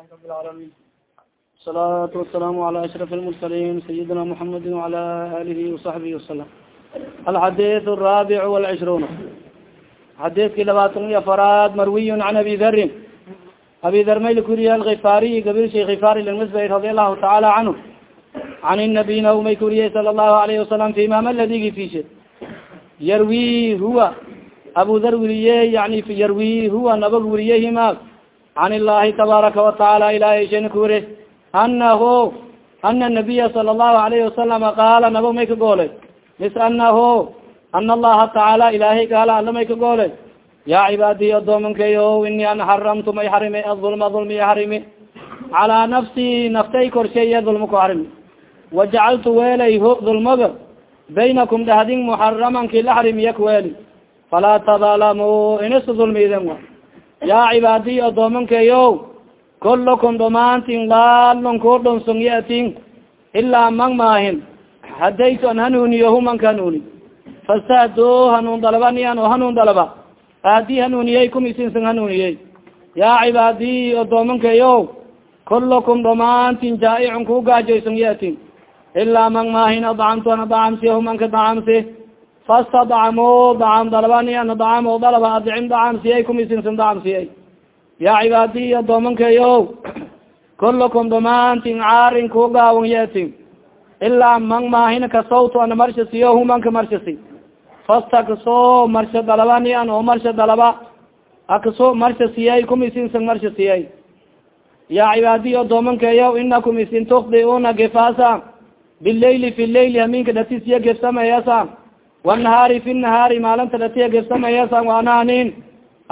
رب العالمين الصلاة والسلام على أشرف المرسلين سيدنا محمد وعلى آله وصحبه وسلم الحديث الرابع والعشرون xadiidkii labaatan iyo afaraad marwiy can abi darin abi dar mayl kuriya alkifaariy gabil shay kifaari lmasbay radi allahu tacaala canhu can nabiyna may kuriyey sala allahu alayhi wasalam fi mama ladigi fishe yarwi huwa abu dar wiriye yani yarwi huwa nabag wiriye can illahi tabaaraka watacaala ilahay shana kuwire anahu ana nabiya sala allahu alayhi wasalama qaala nabag may ka goolay mis anahu ana allaha tacaala ilaahay gaala alla may ka goolay yaa cibaadiy adoomankayo ini an xaramtu may xarimi adulma dulmi xarimi calaa nafsi naftay korsheeye dulma ku xarimi wajacaltu weelay ho dulmaga baynakum dhahdin muxaraman ki la xarimiya kuweeli falaa tadalamu inasu dulmiiden wa yaa cibaadiy adoomankayo kulakum dhamaantin laalon koo dhonson yatin ilaa mang maahin hadaytu an hanuuniyo humanka hanuuni fastahdo hanuun dalaba. Nian oo hanuun dalaba aadi hanuuniyey kumisinsan hanuuniyey yaa cibaadiy odoomankayo kulakum dhamaantin jaaicun ku gaajoysan yatin ilaa mang maahin adcamtu ana dacamsi humanka dacamsi fastadcamo dacam dalaba nian dacam oo dalaba adcim dacamsiyey kumisinsan dacamsiyey yaa cibaadiy adoomankayo kulakum dhamaantin caarin ku gaawan yatin ilaa mang maahin kasawtu ana marshasiyo humanka marshasi fastakso marsha dalaba nian oo marsha dalaba akso marsha siyay kum isinsan marsha siyay yaa cibaadiy odoomankayo inakum isin tukdiuna gefasa bilaili fi laili haminka dhatisiya gefsamayasa wanahaari fi nahaari maalinta dhatiya gefsamayasa waananin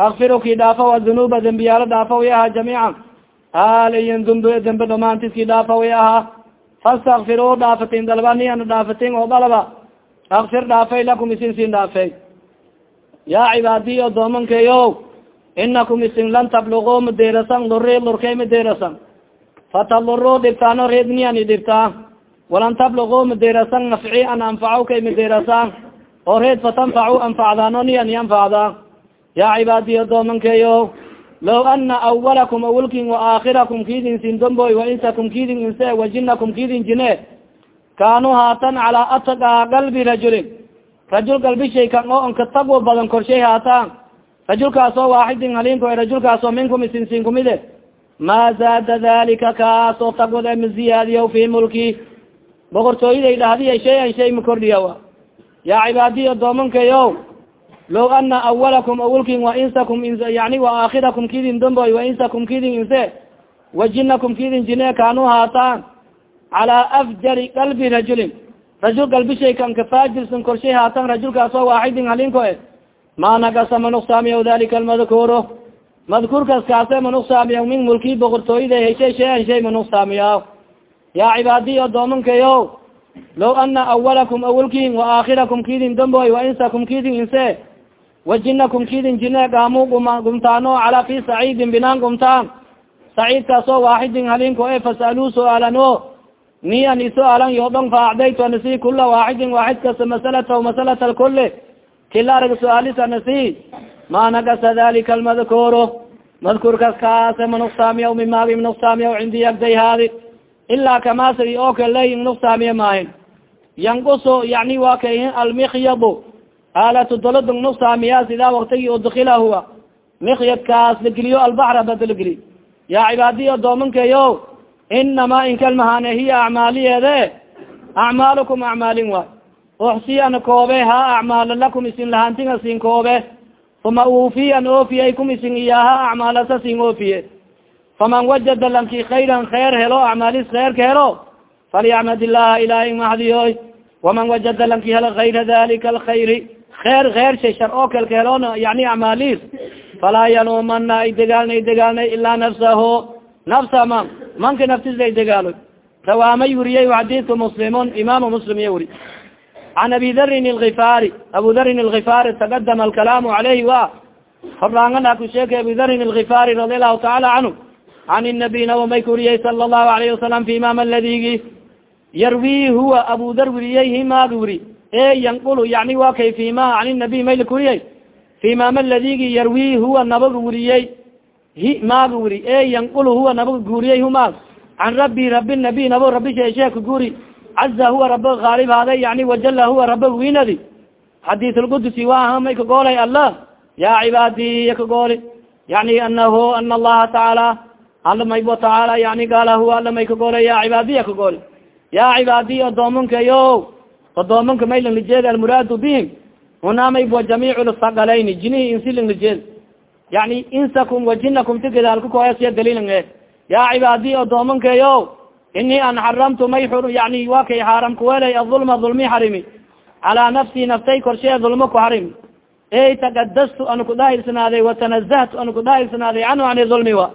akfiruki dhaafaw adunuuba dembiyaalo dhaafaw aha jamiica halayan dumb dembe dhamaantiski dhaafaw aha fastakfiru dhaafatin dalaba nian dhaafatin oo dalaba akfir dhaafay lakum isin sin dhaafay yaa cibaadiy odoomankayo inakum isin lan tablugu madeerasan luri lurkay madeerasan fataduru dhibtaano reedniyani dhibtaa walan tablugu madeerasan nafci an anfaco kay madeerasan oo reed fatanfacu anfacdaano niyani anfacda yaa cibaadiy odoomankayo law ana awalakum awalkin waaakirakum kidin sin domboy wainsakum kidin inse wajinakum kidin jine kaanuu haatan calaa atqa galbi rajulin. Rajul galbishay kan oo onka tagwo badan korshay haataan rajulkaasoo waaxidin halinko rajulkaasoo minkum isinsin kumide. Maa zaada dalika kaasoo tagwada ma ziyaadiya fi mulki. Boqortooyaday dhahdiya shay-an shay ma kordhiya yaa cibaadiy adoomankayo law ana awalakum awalkin wainsakum yani waaakirakum kidin domboy wainsakum kidin inse wajinakum kidin jine kaanuu haataan calaa afjari qalbi rajulin rajul galbishay kan kafaajirsan korshay haatan rajulkaasoo waaxidin halinko e ma nagasa manuqsaamiya dalika almadkuuro madkuurkaas kaase manuqsaamiya min mulki boqortooyada heshay shay-an shay manuqsaamiya yaa cibaadiy adoomankayo law ana awalakum awalkin waaakirakum kidin damboy wainsakum kidin inse wajinakum kidin jine gaamu gumtaano calaa fi saciidin binaan gumtaan saciidkaasoo waaxidin halinko e fasaluu su'aalano niyan isu-aalan yoodhon faacdaytu anasi kula waaxidin waaxid kasta masalata masalat alkuli kila arag su'aalis anasi ma nagasa dalika almadkuuro madkuurkas kaase manuqsaamiya mimaagi nuqsaamiya cindi agday haadi ilaa kamasagi oo kale nuqsaamiya maahin yanquso yani waa kay almikyadu aalatu dolod nuqsaamiya sidaa waktigi udkila huwa mikyadkaas lageliyo albaxra badalageli yaa cibaadiy adoomankayo inama inkalmahane hiya acmaaliyeede acmaalukum acmaalin waay uxsiyan koobe ha acmaala lakum isin lahantinga sin koobe uma uufiyan oofiyay kum isin iyaha acmaalasa sin oofiye faman wajada lanki khayran kheer helo acmaalis kheerka helo falyacmad illaha ilahi mahdiyoy waman wajada lanki helo kayra dalika alkhayri kheer kheer shay shar oo acmaalis falaa yalumana ay degaalnay degaalnay ilaa nafsaho nafsa man manka naftisay degaalo rawaamay wuriyey xadiidka muslimun imaamu muslim iya can abi darin alkifaari abu darin alkifaari taqadama alkalaamu calayhi wa hordaangana ku sheekay abu darin alkifaari radi allahu tacaala canhu can nabiy nawamay ka wariyey sala allahu alayhi wasalam fi imam aladigi yarwi huwa abu dar wiriyey himaag wuri e yanqulu yani wa kay fima can nabiy mayla kuriyey fi imam aladigi yarwi huwa nabag wuriyey hi maaga wiri e yanqulu huwa nabaga guuriyey hu maag can rabbi rabi nabi nabo rabi sheeshe ka guuri caza huwa rabaga khaalib haaday yani wajala huwa rabaga winadi xadiisulqudusi waaha may kagoolay allah ya cibaadi ya kagooli yani anahu ana allaha tacaala alla maybo tacaala yani gaala huwa alla may kagoolay ya cibaadiya kagooli ya cibaadiy adoomankayo adoomanka may langlijeed almuraadu bihim. Huna maybo jamiic lsaqalayni jinihi insi langlijeed yani insakum wajinakum tigadaalkakoyasiya daliilan ya cibaadiy adoomankayo ini an xaramtu may yani wa kay xaaram kuwelay aulma ulmi xarimi calaa nafsi naftay korshee ulmo ku xarimi ey takadastu ana kudaahirsanaaday watanazahtu ana kudaahirsanaaday canhu ani ulmi wa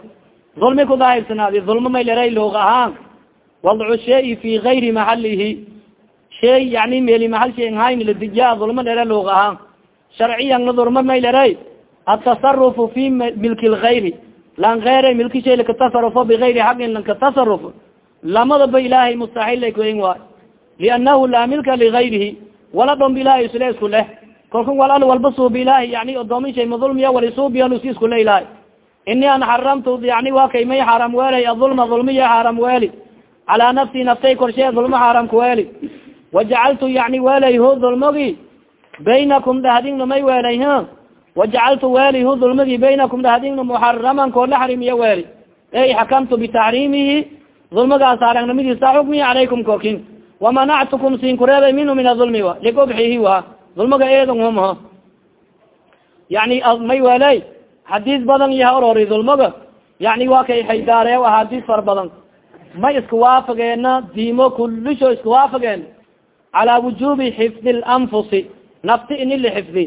ulmi kudaahirsanaaday ulmo may leray loog ahaan wadcu shay fi gayri maxalihi shay yani meli mahal shay hayn ladijiya ulmo lere loog ahaan sharciyan nadurma may leray atasarufu fi milki lgayri lan geyre milki shay lakatasarufo bigayri xaqin lankatasaruf lamadaba ilaahay mustaxil lay kuen waay liannahu laa milka ligayrihi wala dhomb ilahay isle isku leh kalku wal al walba suubi ilahi yani odoomin shay madulmiya wali suubiya si isku le ilahay ini an xaramtu yani waa kay may xaram weelay adulma dulmiya xaram weeli. Calaa nafsi naftay korshee dulma xaram kuweeli wajacaltu yani weelay hu dulmagi baynakum dhahdingna may weelay h wajacaltu weeli hu dulmagi baynakum dhahdingna muxaraman koo la xarimiya weeli. Ey xakamtu bitaxriimihi dulmagaas aragnimadiisa xukmi calaykum kokin wamanactukum siin kureebay minhu min adulmi wa ligobxihi wa dulmaga eedan humho yani may weley xadiis badan yaha orori dulmaga yani waa kay xaydaareew axaadiis fara badan. May iska waafageena diimo kulisho iska waafageen calaa wujubi xifdi lanfusi nafti ini lixifdi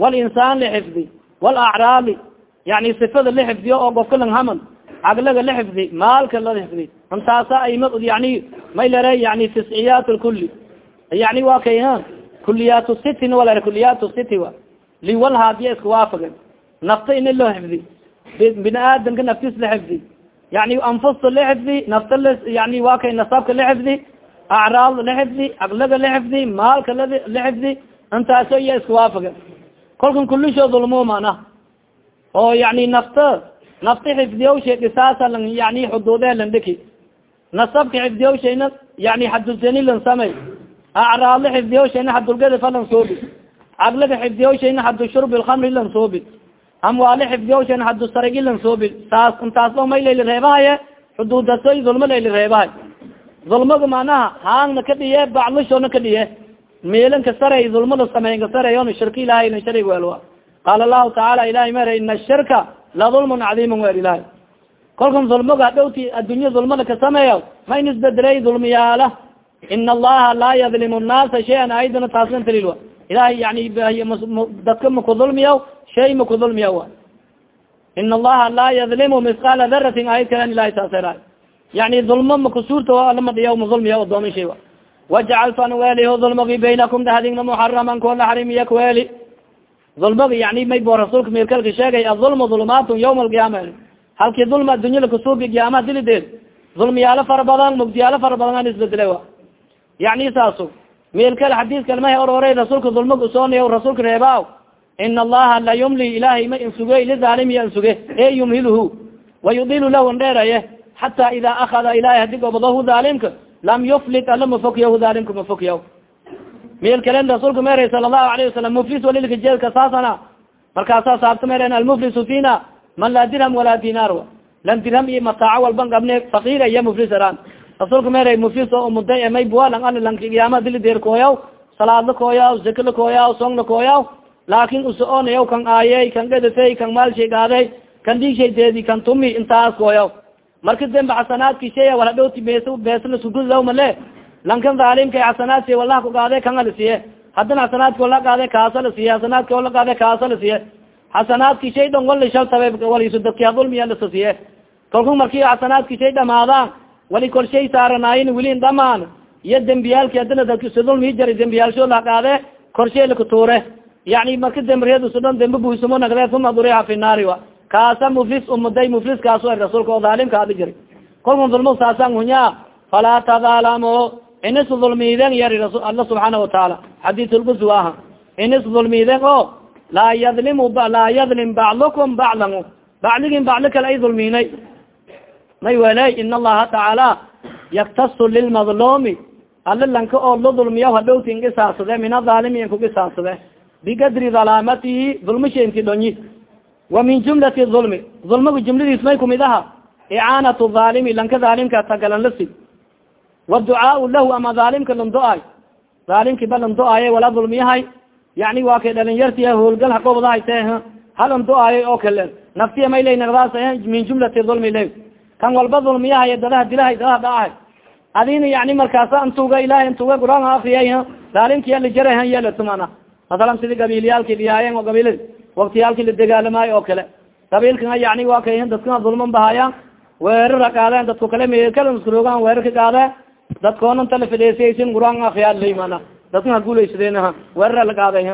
walinsaan lixifdi walacraali yani sifada lixifdiyo oo gofka lang haman. Caglaga lixifdi maalka la xifdi. Intaasa ayma yani may lere yani tisciyaat lkuli yani waa kay kuliyaat sitin wala kuliyaat siti wa. Liwal haadiya iska waafagen nafta ini loo xifdi bini aadamka naftis la xifdi yani anfusta la xifdi nafta yani waa kay nasabka la xifdi acraad la xifdi caglaga la xifdi maalka la xifdi intaaso iya iska waafagen kolkan kulishood ulmumana oo yani nafta nafta xifdiyawshay dhisaasa lan yani xuduudee lan dhiki nasabka xifdiyawshayna yani xadusani lan samay acraadla xifdiyawshayna xadulgadafa lan soobi caglaga xifdiyawshayna xadu shurbi lkamri lan soobi amwaale xifdiyawshayna xadu sarigi lan soobi saas intaasba may layli reebahaye xuduudasoy dulmo layli reebahay dulmaga manaha haangna ka dhiye baclishona ka dhiye. Meelan ka saray dulmada sameyn ka sareyon shirki ilahay sharig welwa qaala lahu tacaala ilahay mere ina shirka ladulmun cadiiman wer ilahay kolkan dulmaga hadhowti addunya dulmada ka sameeya ma in dulmiyaala ina allaha laa yadlimu nnaasa shayan aydana taaslan talilwa ilahay yani dadka makudulmiya shay makudulmiya wa ina allaha laa yadlimu misqaala daratin ayd kalan ilahay saasera yani dulmo makusuurta alamadiya madulmiya odoomin shay wa wajacaltu an weliho dulmagi baynakum dahdingna muxaraman koo la xarimiya kweli dulmagi yani may bo rasuulka mirkalka sheegay adulmu dulumaatun yawma alqiyaama halkii dulma addunyada kusuubi qiyaamaha dilideed dulmiyaalo fara badan mugdiyaalo fara badan an isbedela wa yani saaso meelkale xadiiskal maha orore rasuulka dulmag usoonay rasuulka reebaaw ina allaha la yumli ilahay ma insuge lizaalimiya insuge e yumhilhu wayudilu lahu ndheeraye xata ida akada ilahay hadi gobadahu dhaalimka lam yuflit ala mafokyahu dhaalimka mafokyaw meel kalen rasuulka meray sala allahu alayhi wasalam muflis walilkajeedka saasana markaasa saabta meren almuflisu fina man laa dirham walaa dinar lan dirham iyo mataaco walban gabne fakir iya muflis araan rasuulka meray muflis oo umuday may bualang an lang qiyaama dili deer kooyaw salaadla kooyaw zakala kooyaw songla kooyaw laakin uso-onayaw kan aayey kan gadatay kan maalshay gaaday kan dhiigshay deedi kan tumi intaas kooyaw marka dembe xasanaadki shaya wala dhowti bes beesla sugudlaw male lankan dhaalimka xasanaadki wala ku gaade kan ala siye haddana xasanaadki wala gaade kaasa la siye xasanaadki wala gaade kaasa la siye xasanaadki shay dhan wali shal tabe walisu dadkia dulmiya lasa siye kalku marki xasanaadki shay dhamaadaan wali kol shay saaranaayin wilin dhamaan iyo dembiyaalki haddana dadkisa dulmi jara dembiyaalsho la qaade korshay lakutuure yani marka demreedusu dhan dembe buysamo nagde uma duriha fi naari wa. Kaasa muflis umuday muflis kaasu ay rasuulka oo dhaalimka adi jiri. Kolkan dulmo saasan hunya falaa tadaalamo inis dulmiiden yari alla subxaana watacaala xadiisulgusu aha inis dulmiiden o laa yadlimu laa yadlim bacdukum bacdan. Bacdigin bacdi kale ay dulminay may weley in allaha tacaala yaktasu lilmadlumi ali lanka oo la dulmiya hadhowti ingisaasade min adaalimi in kugisaasade bigadri dalaamatihi dulmisha inti dhonyi wa min jumlati ulmi ulmiga jumladiis may kumid aha icaanat aalimi lanka aalimka tagalan lasi waducaau lahu ama aalimka landoay aalimki ba landoaaye wala dulmiyahay yani waa kay dhalinyartiya howlgal haqobdahay te halan do-aayo oo kale naftiya may laynagdaas min jumlati ulmi le kan walba dulmiyahay dadaha dilahay dadaha dhaahay adina yani markaasa antuga ilahay antuga quraan afriyay daalimkiya lijarahan yeelatumana masalan sidi qabiilyaalki dhiyaayen oo qabiiladi waktiyaalki la degaalamaayo oo kale qabiilkana yani waa kay dadkana dulman bahayaan weerara qaadeen dadku kale mekalaskrogaan weerar ka qaadeen dadkoonanta la fidheesiyaysin quraan afriyaa mana dadkan ha guulaysadeen weerara la qaaday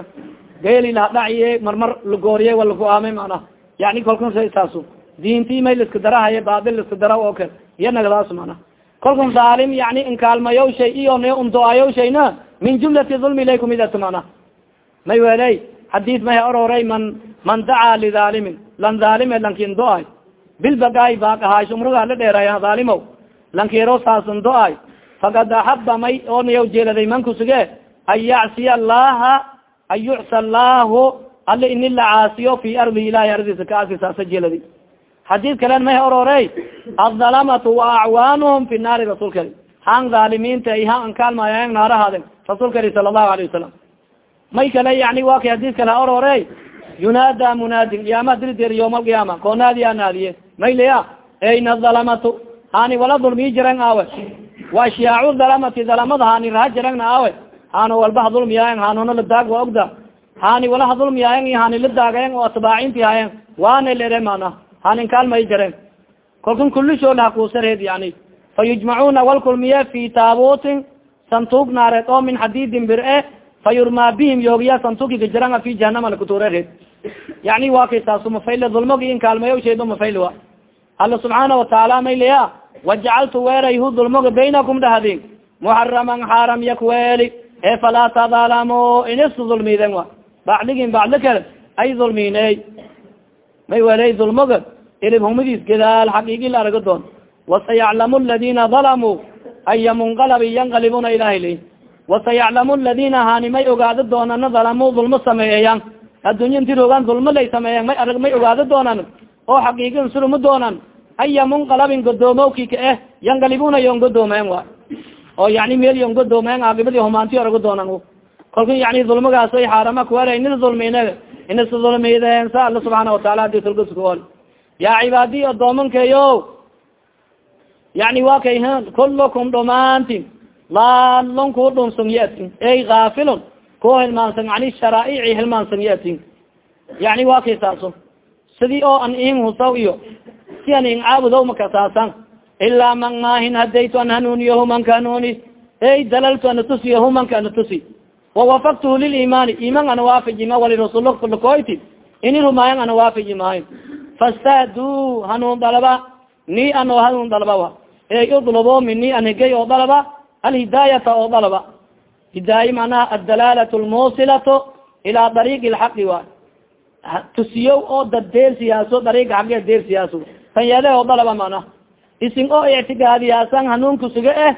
geeli lahadhaciye marmar lagooriye wa lagu-aamay mana yani kolkan saas diinti may laiska darahaye baabil laiska dara oo kale iyo nagdaas mana kolkan dhaalim yani inkaalmayo shay iyo n undoayo shayna min jumlati ulmi lay kumidata mana may weley xadiis may ororey man man dacaa lidhaalimin lan dhaalime lankin do-ay bilbagaay baaqahaay umragaa la dheeraya dhaalimow lankiro saasan do-ay fakad axaba may oo nayaw jeeladay man kusuge an yacsiya allaha an yucsa allahu ala ini la caasiyo fi ardi ilahi ardiisa kaasi saasa jeeladi xadiid kalen may ororey adhalamatu wa acwaanuhum fi naari rasuulka han dhaalimiinta ay ha ankaalmaaya naarahaden rasuulka ali sala allahu alayh wasalam may kale yani wa kay hadis kale ororey yunaada munaadin yaama dirideer yawma alqiyaama koo naadiya naadiye may leya ayna dhalamatu hani wala dulmiyi jiran aawe. Wa ashyaacu dhalamati dhalamada hani raha jirangna aawe. Hano walba hadulmiyaayen hanona ladaag wa ogda. Hani wala hadulmiyaayen iyo hani ladaagayen oo atbaacinti hayen waana lere mana hanin kaalmay jaren kolkan kulishoo lahakuusareed yani fa yujmacuna walkulmiye fi taabutin santuug naareed oo min xadidin bir-e yurmaa bihim yoogiya santuugiga jiranga fi jahanama lakuturereed yani waa kay saasu mafayl dulmogi in kaalmayo sheedo mafayl wa alla subxaana watacaala mayleya wajacaltu weerayhu dulmoga baynakum dhahadin muxaraman xaaram yakweeli e falaa tadalamo inis dulmiden wa bacdigin bacdi kale ay dulminey may weley dulmoga ilibhumadiis gadaal xaqiigi la argo doon wasayaclamu ladina dalamuu aya munqalabi yanqalibuna ilahi li wasayaclamu ladina hani may ogaado doonana dalamuu dulmo sameeyayan addunya inti rogaan dulmo lay sameeyan may arag may ogaado doonan oo xaqiigin suruma doonan aya munqalabin godoomowki ka eh yanqalibuna yon godoomen wa oo yani meel yon godoomen aagibadi humaanti arago doonan kolka yani dulmagaas ay xaarama kuwala inis dulmine inis dulmiden sa alla subxaana wataala adi tulgaskuol yaa cibaadiy adoomankayo yani wa kay kulukum dhamaantin laalon ku dhunsan yatin. Ey gaafilon kuwa hilmaansan ani sharaa'ici hilmaansan yatin. Yani wa kay saaso sidii oo an in husaw iyo. Si an in caabudow makasaasan ilaa man maahin hadaytu an hanuuniyahu manka hanuuni ey dalaltu ana tusiyahu manka ana tusi. Wawafaktuhu lilimaani iman ana waafijima walirasullakoyti ini rumaayan ana waafiji maayo fastahdu hanuun dalaba. Ni ano hanuun dalaba wa. Ey udlubo mini anhigay oo dalaba alhidaayata oo dalaba hidaaya manaha addalaalat lmuusilatu ilaa dariiqi lxaqi waay tusiyo oo dad deersiyaaso dariiga xagge deersiyaaso tan yeede oo dalaba manaha isin oo ictigaadiyaasan hanuunka suga eh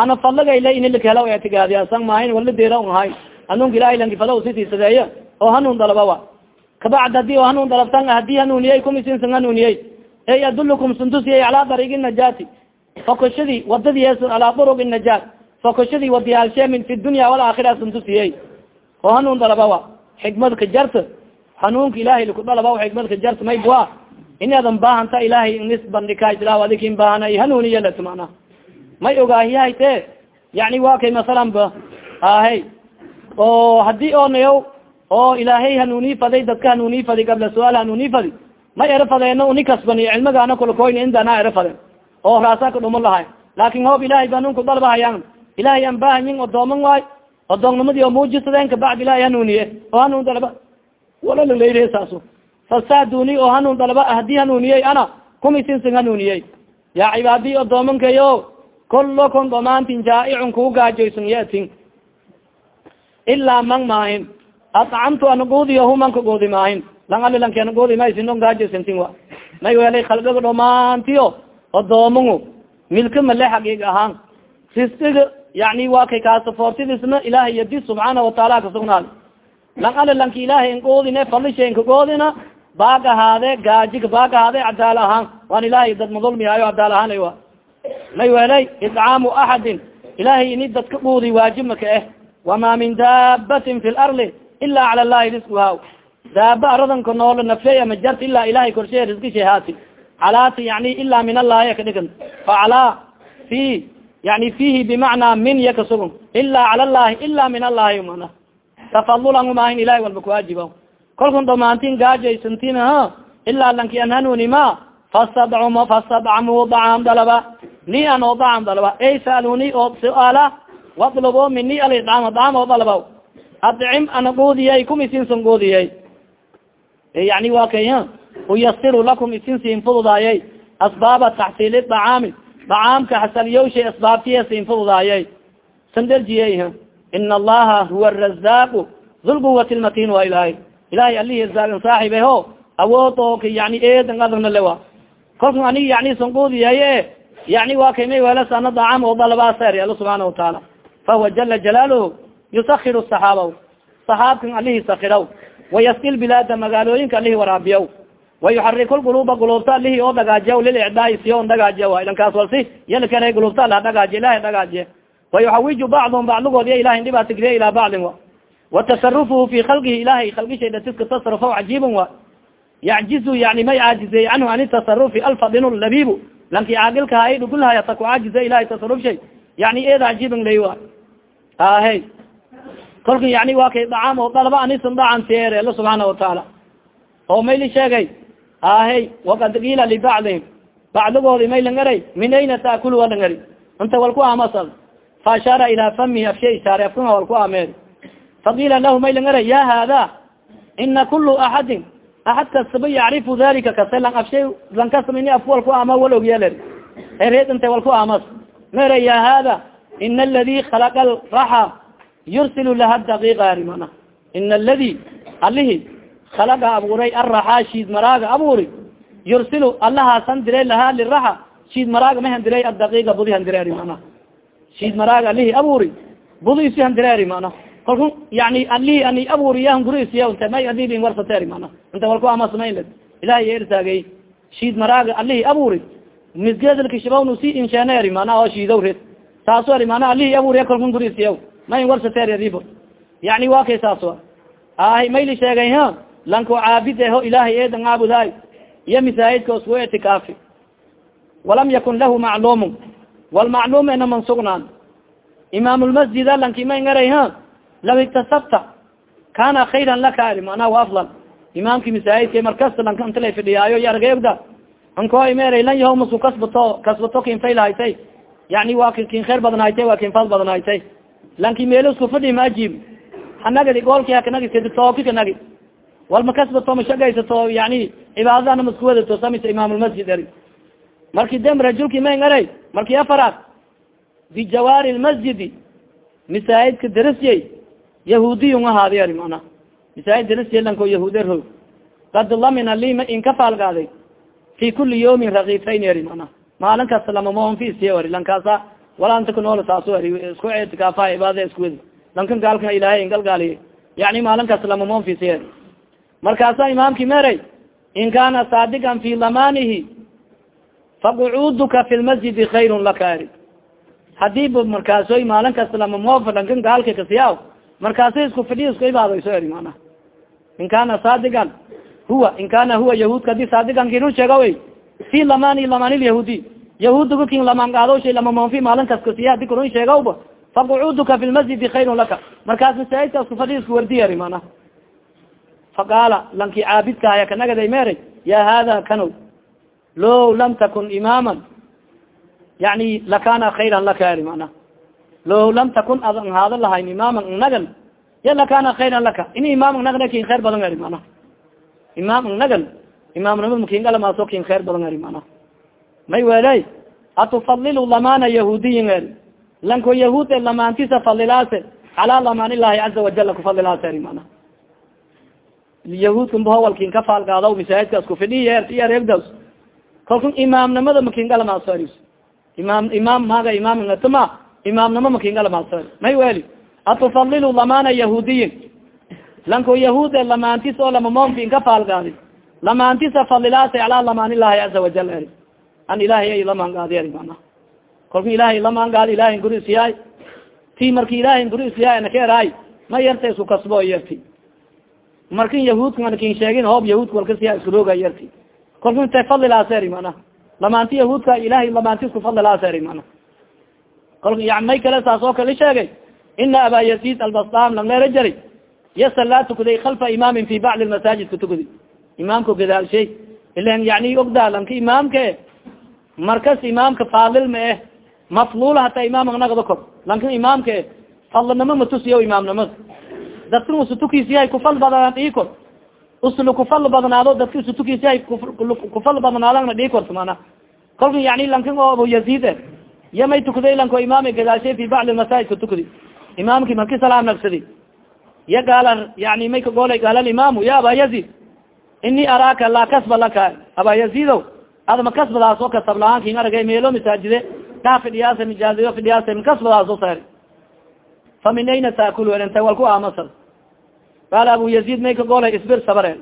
ana fadlagayla inilakela ictigaadiyaasan maahin wala deera un ahay hanuunka ilahay lankifada sitiisadeeyo oo hanuun dalaba wa kabacd haddii o hanuun dalabtan haddii hanuuniyey kumisinsan hanuuniyey ey adulukum suntusiyey calaa dariiqi najaati fokoshadii wadadies alaa duruq najaat fokoshadii wadiyaalsheemin fi dunya walaakhira suntusiyey. Oo hanuun dalaba wa xikmadka jarta. Hanuunka ilahay laku dalaba xikmadka jarta may bua inadan baahanta ilahay nis bandhika ila adikin baahana hanuuniyalet mana may ogaahiyahay te. Yani wa kay masalan ba? Ahe oo haddii oo nayaw oo ilaahay hanuuni faday dadka hanuuni fadi qabla suaal hanuuni fadi. Ma ero fadeeno uni kasbani cilmigaana faden oo raasa ka dhumo lahay laakin hoob ilahay ba nunku dalbahayaan ilahay an bahanyin odooman waay odoonnimadi oo muujisadeen kabacd ilahay hanuuniye oo hanuun dalba wala lalayre saaso fastahduni oo hanuun dalba haddii hanuuniyey ana kumisinsin hanuuniyey yaa cibaadiy odoomankayo kullukum dhamaantin jaaicun kuu gaajoysan yatin ilaa man maahin acamtu ana guudiyo humanka guudi maahin lang ali lankeena guudi maysinon gaajoysantin wa. May welay khalqiga dhamaantiyo odoomagu milka male xaqiig ahaan risqiga yani waa kay kaasafoortidisna ilahay yadi subxaana wataala kasugnaad lang ala lanki ilahay ingoodine falisha inkagoodina baag ahaade gaajiga baag ahaade cadaal ahaan waan ilahay dad madulmiyaayo cadaal ahaan wa may welay idcaamu axadin ilahay ini dadka guudi waajib maka eh wama min daabatin fi larli ila cala llahi risquha daaba aradanka noolo nafsey ama ilaa ilahay korsheya risqishay haati calaati yani ila min allahi kadhigan facalaa fi yani fihi bimacnaa min ya kasugun ila cala llahi ila min allahi mana tafadulan umahin ilahay walba kuwaajiba kolkun dhamaantin gaajaysantin ilaa lanki an hanunima fasadcum fasadcamuu dacam dalaba. Ni an oo dacam dalaba. Ey saaluni oo suaala wadlubo mini alidcam dacam oo dalaba adcim ana goodiyay kum isinsan goodiyay. Yani wa kay uyasiru lakum isinsiin fududaayay asbaaba taxsiili dacaami dacaamka xasaliyowshay asbaabtiya siin fududaayay sanderjiyey ina allaha huwa arazaaqu dhulquwati lmatin wa ilahay ilahay alihi razaagan saaxib eho awood oo ka yani eedan adagna lewa kolka anig yani sangoodiyaye yani wa kay may welasana dacam oo dalabaaser alla subxaana wataala fahuwa jala jalaaluhu yusakiru saxaaba saxaabkan alihi sakiraw wayasqi bilaada magaalooyinka alihi waraabiyaw wayuxariku lguluba gulubta alihi oo dhagaajiya lilicdaai siyo dhagaajiya ilankaas walsi yalkare gulubta la dhagaajiya ilahi dhagaajiya wayuxawiju bacdum bacdigood ya ilahi dhibaa tigriya ilaa bacdin wa watasarufuhu fi khalqihi ilahay khalgishay datiska tasarufo cajiibun wa yacjizu yani may caajizey canhu an tasarufi alfadin labibu lanki caagilkaha ay dhugulhaya ta ku caajize ilahay tasaruf shay yani eeda cajiibin lay wa ahe kolka yani waa kay dacaam oo dalaba anisan dacan siere alla subxaana watacaala oo mayli sheegay ahe wakad kiila libacdihim bacdigoodi may langaray min ayna taakulu wa langari inta walku amasal fa ashaara ilaa famihi afshe ishaare afkuma walku ameer faqiila lahu may langaray ya hada ina kulu axadin axad kastaba yacrifu dalika kase lang afshay lang kasmini af walku ama wal ogyeler ereed inta walku amas mere ya hada ina aladi khalaqa raxa yursil laha daqiiqa arimana ina aladi alihi khalaqa abuuray araxa shiid maraaga abuuri. Yursilu allahaasan diray laha liraxa shiid maraaga mahan diray adaqiiqa budi han diray shiid maraaga alihi abuuri. Budi isi han diray arimana kalku yani ani abuuriyahan nta may adibin warsate arimana inta walku amasmaynle ilahay ertaagay shiid maraaga alihi abuuri. Misgeedalkishabawn si inshaane arimana oo shiidow red saaso arimana alihi abuuriya kalkun gurisiya may warsateer adibo yani kay saas ahay mayli sheegay ha lanko caabid eho ilahay eedan caabudaay iyo misaahidka isku ictikaafi walam yakun lahu macluumu walmacluum ena man sugnaan imaamulmasjida lanki may ngaray ha law iktasabta kana khayran laka ari mana wa afdal. Imaamki misaahidka markasta lanka inta lay fidhiyaayo yargeegda anko imeeray lan yaho masku kasbato kasbato kin fayl haytay. Yani waa kin khayr badan haytay waa kin fal badan haytay. Lanki meelo isku fadhi ma ajiib hanagadi goolki hakanagi tooki kanagi walma kasbato mashagaysato yani cibaadadana masku wadato samisa imaamulmasjid eri marki dem rajulki may ngaray marki afaraad bijawaari lmasjidi misaahidka darasyay yahuudiyun ahaadi ari mana misaahid darasya lanko yahuuderho kad lamina lima inka faalgaaday fi kuli yawmin rakifayn eri mana maalin kasta lamamoonfisiy eri lankaasa walaanta kunool saaso eri isku etikaafa cibaadada isku wadi lankan gaalka ilaahay ingalgaaliy yani maalin kasta lamamoonfisiy eri markaasa imaamki meray in kana saadigan fi lamanihi faqcuduka fi lmasjidi khayrun laka eri. Hadii b markaasoy maalin kasta lamamoofa lankan gaalka kasiya markaasa isku fidhi isku ibaadayso eri mana in kana saadigan huwa in kana huwa yahuudka haddii saadigan kirun sheega wey fi lamani lamanilyahuudi yahuudga kin laman gaado shay lamamoonfi maalin kas kasiya hadi kurun sheegawba faqcuduka fi lmasjidi khayrun laka. Markaas masaajidka isku fadhi isku wardi eri mana faqaala lanki caabidkaaya kanagaday meeray ya hada kano low lam takun imaaman yani lakana khayran laka eri mana low lam takun adan haada lahayn imaaman nagan ya lakana khayran laka in imaam nagna kin khayr badan eri mana imaam nagan imaamnimad makingalamaso kin khayr badan eri mana may weley atufalilu lamana yahuudiyin eri lanko yahuud e lamaantisa falilaase calaa lamaan ilahi caza wajala kufalilaase eri mana yahuudka bahowalkin ka faalgaadaw masaajidka isku fidhiy ereegdas kalku imaamnimada makingalamaasor imaam imaam maga imaamngatama imaamnimo makingalamaasor may weli atufalilu lamana yahuudiyin. Lanko yahuud e lamaantis oo lamamonki inka faalgaadi lamaantisa falilaasa calaa lamaan ilahi caza wajal eri an ilahay ay lamaan gaadi eri mana kalku ilahay lamaan gaadi ilahay guri isiyaay ti marki ilahay guri isiyaay naka eraay. Ma yarta isku kasbo yarti markin yahuudka anakin sheegin hoob yahuudka walkasiya iskurooga yarti kalku intay falilaasa eri mana lamaanti yahuudka ilahay lamaanti isku falilaasa eri mana kalku yani may kale saas oo kale sheegay ina aba yazid albastam langleera jari yasa laa tukaday kalfa imaamin fi bacdi masaajid katukadi imaamka gadaalshay ilan yani ogdaa lanka imaamka markas imaamka faadil ma eh. Maflula hataa imaam nagdo kor. Lanka imaamka fadlinimo matusiyo imaamnimada dadka usu tukisiyahay kufal badanaad dhii kor. Uslu kufal badnaado dadka usu tukisiyahay kufal badnaadana dhii korto mana kolka yani lankan oo abu yazid e iya may tukaday lanko imaamka gadaalshay fi bacdi masaajid katukadi imaamki marki salaam nagsadi ya gaala yani may kagoolay gaala imaamu ya aba yazid ini araaka laa kasba laka aba yazido ada ma kasbadaas oo kasab la'aankin aragay meelo masaajide? Kaa fidhiyaasa mijaaziyo fidhiyaasa makasbadaas oo saari. Fa min ayna taakulu enta wal ku amasar qaala abu yazid may kagoolay isbir sabare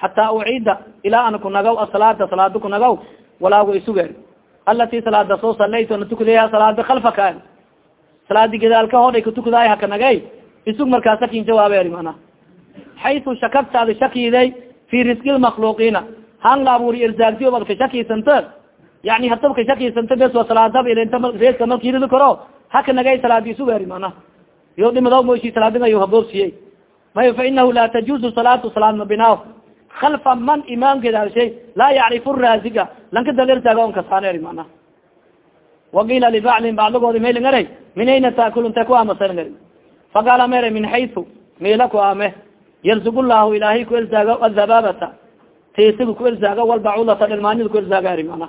xataa uciida ilaa an kunagaw asalaada salaada kunagaw walaagu isugeer alati salaada soo salayto na tukadaya salaada kalfaka salaadi gadaalka hodhay katukadaay hakanagay isug markaasa kin jawaabeeri mana xaytu shakagtaada shakiiday fi riski lmakluuqiina han la abuuri irsaagtiyo bad ka shakiysanta yani hatab ka shakiysanta bes wa salaadab ilinta reeska malkiilili karo haka nagay salaadi isugeeri mana yo dhimadaw moshi salaadingayo haboobsiyey may fa inahu la tajuzu salaatu salaad mabinaaw kalfa man imaamkeeda halshay laa yacrifu raaziga lanka dal irsaaga on kasaaneeri mana waqiila libaclin bacdigoodi maylingara min ayna taakul inta ku amasangari faqaala mere min xaytu meela ku ame yarzug llahu ilaahay ku erzaaga adhababata teesiga ku erzaaga walbacudata dhilmaanyada ku erzaaga ari mana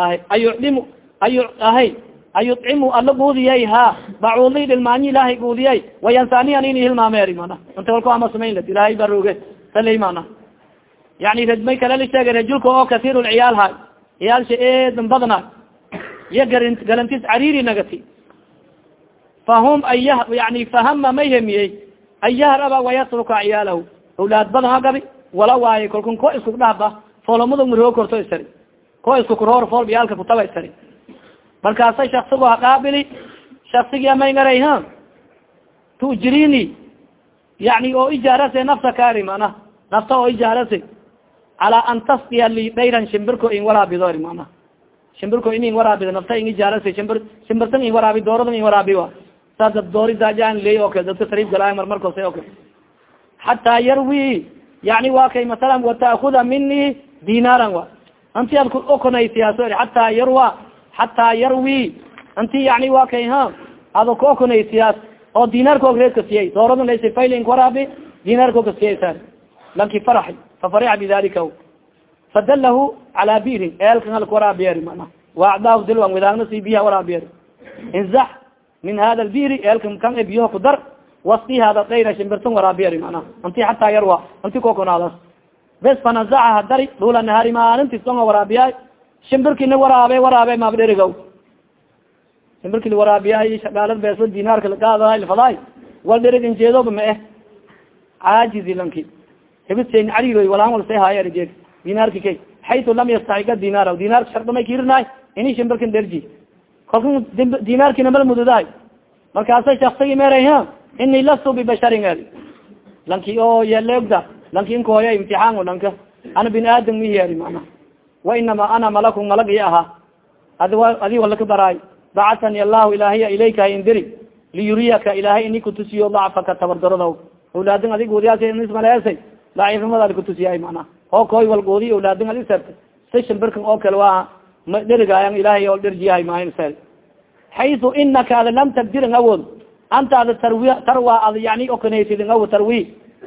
ahy ayudimu ayu ahay ayudcimu ala guudiyay ha bacudi dhilmaanyi ilaahay guudiyay wayansaniyan ini hilmaameri mana inta wal ku amasamaynla ilaahay baroge saley mana yani rajmay kale la sheegay rajulka oo kasiir lciyaal hay ciyaalsha eedan badna iyo garin cariiri nagati fahum aya yani fahama may hemiyey an yahraba wayatruka ciyaalahu. Awlaad badan ha gabi wala waayo kalkun ko isku dhahba foolomada muroo korto isari ko isku kurhoor fool biyaalka kutaba isari markaasa shaksigo haqaabili shaksigia may ngaray ha tujrini yani oo ijaarase nafsa kaari nafta oo ijaarase calaa an tasqiya li dayran shimbirko in waraabidoori mana shimbirko inin waraabido nafta in ijaarase shimbir shimbirtan in waraabi dooradan in waraabi wa. Saa dad doori daajan leey o kale dadka sariif galaayo marmarkose o kale xataa yarwi yani waa kay masalan wataakuda mini dinaaran wa. Anti ad kuokonaysiyaso xataa yarwa xataa yarwi anti yani waa kay ha ado kuokonaysiyaas oo dinaarkoog reedka siyay dooradun laysa faylin waraabi dinaarkoogka siyay sa lanki faraxi fafarixa bidalika fadalahu cala birin eelkan halka waraabiyeeri mana. Waacdaahu dilwan wadaagna si biyaha waraabiyeeri inzax min hada lbiri eelkan kan e biyaha ku dar wasti hada dayra shimbirtan waraabiyeeri mana. Anti xataa yarwa anti kokonaadas bes fanazacaha dari dhula nahari maalinti songa waraabiyaay shimbirkina waraabe waraabe maabdherigaw shimbirki waraabiyaay shagaalad beesla dinaarka lagaadaay lafadaay wal dherig injeedoba ma eh. Caajizi lanki hebisen cariiroy walaan wal sehaaya jeeg dinaarki kay xaytu lam yastaxiga dinaar dinaarka shardamay kirinaay ini shimbirkan derji kalka dinaarkina mal mududaay. Markaasa shaksigi ha ini lastu bibasharin eri lanki oo yeleogda lanki inkooya imtixaan lanka. Ana bin aadam miyeri mana wa inama ana malakun malag i ahaa adi adi walaka baraay bacatani allahu ilahiya ilayka indiri liyuriyaka ilahay ini kutusiyo dacfaka tabardarada awlaadin adig wadiyaasmaleesay daciifnimadaadi kutusiyaay mana oo koy walgoodi awlaadin adi sert si shimbirkan oo kale waa ma dherigaayan ilahay oo dherjiyahay mahayn sel xaysu inaka ada lam tagdirin awood anta ada tarwi tarwa ada yani okanaysidin awo tarwi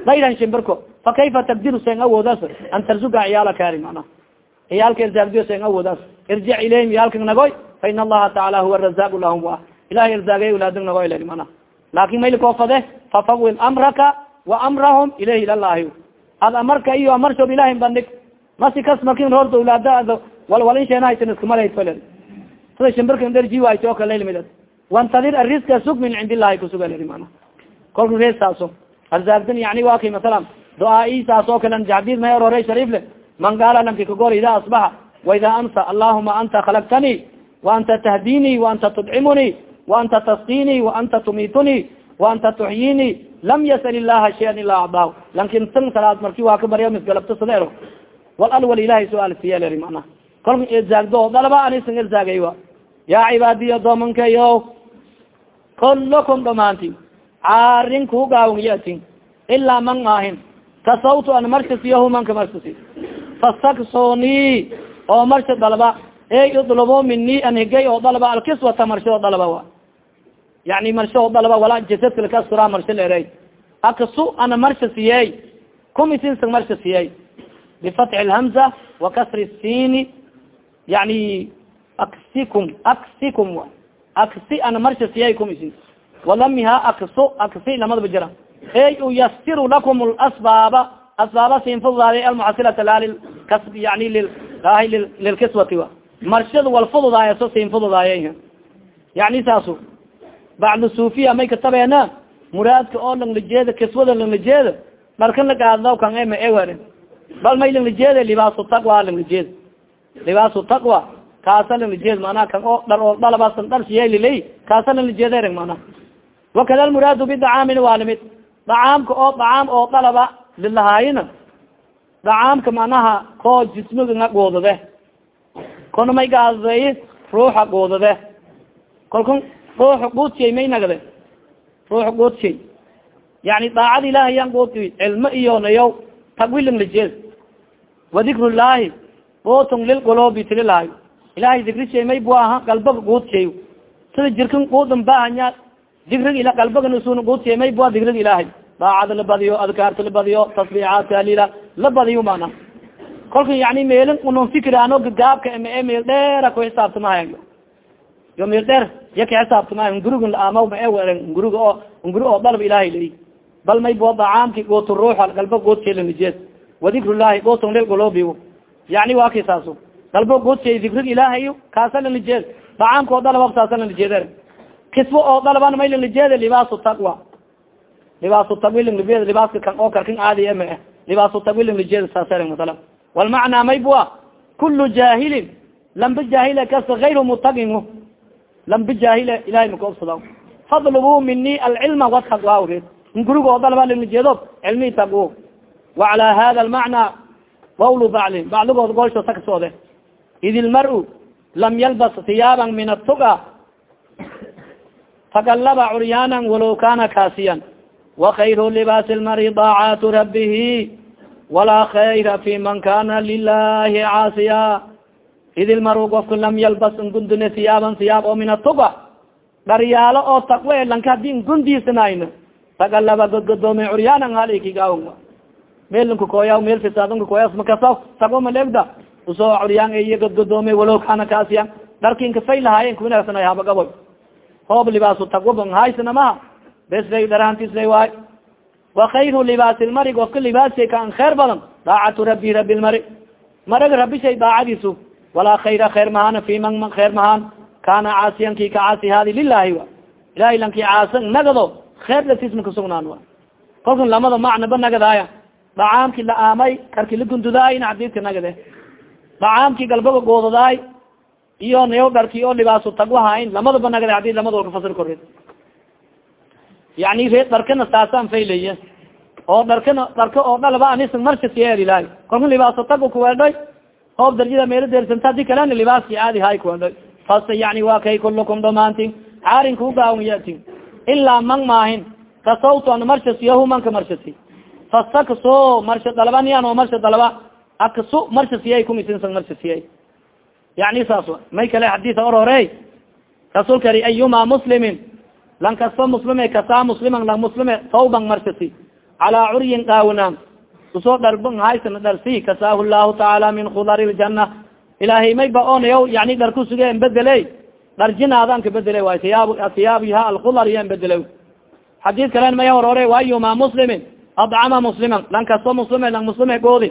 dayran shimbirko fa kayfa tagdiru sen awoodaas an tarzuga ciyaala kaari mana ciyaalka irzaagdiyo sen awoodaas irjic ilayhim ciyaalka nagoy fa in allaha tacaala huwa razaq lahum wa ilahay irzaagay awlaadin nagoy len mana laakin maylikoofade fafawil amraka wa amrahum ilayhi ilallahi ad amarka iyo amarshoob ilahin bandhig masi kas markin roorta ulaada walwalin sheenahaysan iskamalahyd falen sida shimbirkan derji waayt oo kale la mid wantadir ariska sug min cindi illahi kusuga mana kolka rees saaso. Arzaagdan yani waa kay masalan duaai saas oo kale jacbid may orore sharif le man gaala lanki kagor ida asbaxa waida amsa allahuma anta khalaqtanii waanta tahdini waanta tudcimuni waanta tasqini waanta tumituni waanta tuxyini lam yasal ilaha shayan ilaa acdaahu lankin tan salaad marki waa ka barya misgalabto sada ero wal alwal ilahay su'aal siyal mana. Kolka irzaagdo dalaba anisan irzaagay wa yaa cibaadiya doomankayo kulakum dhamaanti caarin ku gaawan yatin. Ilaa man maahin kasawtu an marshasiyahu manka marshasi fastaksoni oo marsha dalba ey idlubo mini an higay oo dalba alkiswata marsha oo dalba wa yani marsha oo dalba wala jasadka lakasura marsha leeray aksu ana marsha siyey kumisinsa marsha siyey bifatxi lhamza wa kasri sini yani aksikum aksikum wa aksi ana marsha siyey kumisin walamiha akso aksi lamadaba jira ey uyasiru lakum lasbaaba asbaaba siinfududaay almucasilata la yani lilkiswati wa marshada wal fududaayaso siinfududaay yani saasu bacdu sufiya may katabeena muraadka oo langlajeeda kiswada langlajeeda dharkan lagaadlaw kan ema ewer bal may langlajeeda libaasu taqwa langlajeeda libaasu taqwa kaasa langlajeed manaa kan oo dhar oo dhalabasan dhar siyelilay kaasa langlajeeda ereg mana wakada almuraadu bidacaamin waa limid dacaamka oo dacaam oo dalaba lilahaayina dacaamka manaha koo jismiga nga goodade. Kona may gaadey ruuxa goodade. Kalkun ruuxa guudsiya may nagde ruuxa guudsiya yani daacada ilahay yan guudsi cilmo iyo nayaw tagwiling lijeed wadikru llaahi gootong lilgoloobi tililahay ilahay dikrishay may bu aha galbaga guudsiya sida jirkan guudan bahanya digrig ila galbagan usun guudsiya may bua digrig ilaahay daacada la badiyo adkaarta la badiyo tasbiixaadka halila la badiyo mana kolka yani meelin unon fikri ano gaabka m e meel dheera ku xisaabtamahay yo meel dheer ya ka xisaabtamahay nguriga laamaw ma e weren nguriga oo dalab ilahay lai bal may bua dacaamki gootu ruuxa galba goodsiyalanijed wadikru llahi gootong lel goloobi yani waa kay saaso galba goodsiya dikrig ilaahay kaasa lanijed dacaamka oo dalaba saasa lanijed kisbo oo dalaban may lanijed libaasu taqwa libaasu tagwi linglijed libaaska kan oo karkin aadi ma eh libaasu tagwi linglijed saasere masala walmacnaa may bua kulu jahilin lamba jahile kasta gayru mutagin lamba jahile ilahay makaobsada fadlubu mini alcilma wataqwa red nguriga oo dalaba linglijeedo cilmi tagwo wacala hada almacna qawlu baclin bacligood goolsho saksoode id ilmar- lam yalbas hiyaaban min atuga fagalaba curyaanan walow kana kaasiyan wakayru libaasi lmari daacaatu rabihi walaa khayra fi man kana lilahi caasiya id ilmaru gofka lam yalbas ngundune siyaaban siyaab oo min atuga dharyaalo oo taqwe lanka haddii ngundiisanayn tagalaba godgodoome curyaanan halikigaw meelinka koya meel fisaadnka koyas makasaw tago malegda u soo curyaan iyo godgodoome walow kana kaasiya dharkinka fay lahaayen kuwinaasanay habagaboy hoob libaasu tagwaban haysana maha bes bay dharahantisla waay wakayru libaasi lmari ofka libaasay kaan kheer badan daacatu rabi rabi lmari marag rabishay daacadiisu walaa khayra kheer mahaan fi man kheer mahaan kana caasiyan ki ka caasi hadi lilahi wa ilahay lanki caasan nagado kheer datisma kasugnaan wa kolkan lamada macnaba nagadaaya dacaamki la aamay karki la gundudaay in xadiidka nagade dacaamki galbaba goodadaay iyo nayaw dharki oo libaasu tagwahayn lamadaba nagade haddii lamada ka fasir kore yani ree dharkana saasaan faylaya. Oo dharkana dharka oo dhalaba anisa markasiyaelilahay kolka libaaso tago kuweedhoy hoob darjada meelo deersanta adi kalena libaaski aadi hay kuweedhoy fasa yani waa kay kulukum dhamaantin caarin kugaawan yatin ilaa man maahin kasawto an marshasiyahu manka marshasi fastakso marsha dalabanian oo marsha dalaba aksu marshasiyay kumisinsa marshasiyay yani saas may kale xadiisa orore rasuulka ari ayuma muslimin lan kasto muslime kasaa musliman lang muslime tawban marsasi calaa curyin qaawnaan u soo dharban haysana dharsi kasaahu llahu tacaala min khudari ljana ilaahay may ba onayaw yani dhar kusuge en bedele dharjinaadan ka bedele way tiyaab tiyaabiha alkhudar iya en bedele xadiid kalen maya horore waayuma muslimin adcama musliman lan kasto muslime lang muslime goodi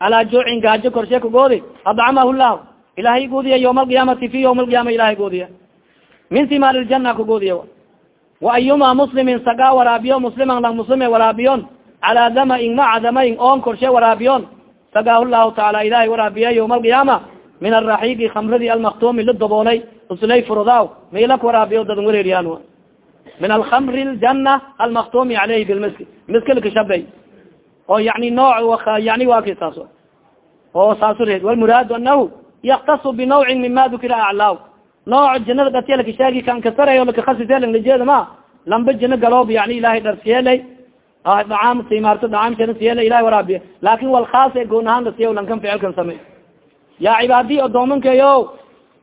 calaa juucin gaajo korshe kagoodi adcamahu llahu ilahay goodiya yawma alqiyaamati fi yawma alqiyaama ilahay goodiya min simaar ljana kagoodiya wa ayuma muslimin sagaa waraabiyo musliman lang muslime waraabiyon calaa damain maca damain oon korshe waraabiyon sagaahu llahu taala ilahay waraabiya yawma alqiyaama min araxiigi khamradii almaktumi la doboolay uslay furudaw mailak waraabiyo dadan wareeriyaan min alkamri ljana almaktumi aleyhi bilmiski miskilka shabay oo yani nooc yani waa ki saas oo saasureed walmuraadu anahu yaktasu binawcin mima dukira aclaaw nooc jinada dhatiya lakashaagi kan kasareyo lakakasise langlajeeda ma lamba jino galoob yani ilahay dharsiyelay dacaam simaarto dacaam shana siyela ilahay waraabiya laakin wal khaas e goon ahaan lasiya lankan ficilkan samey yaa cibaadiy adoomankayo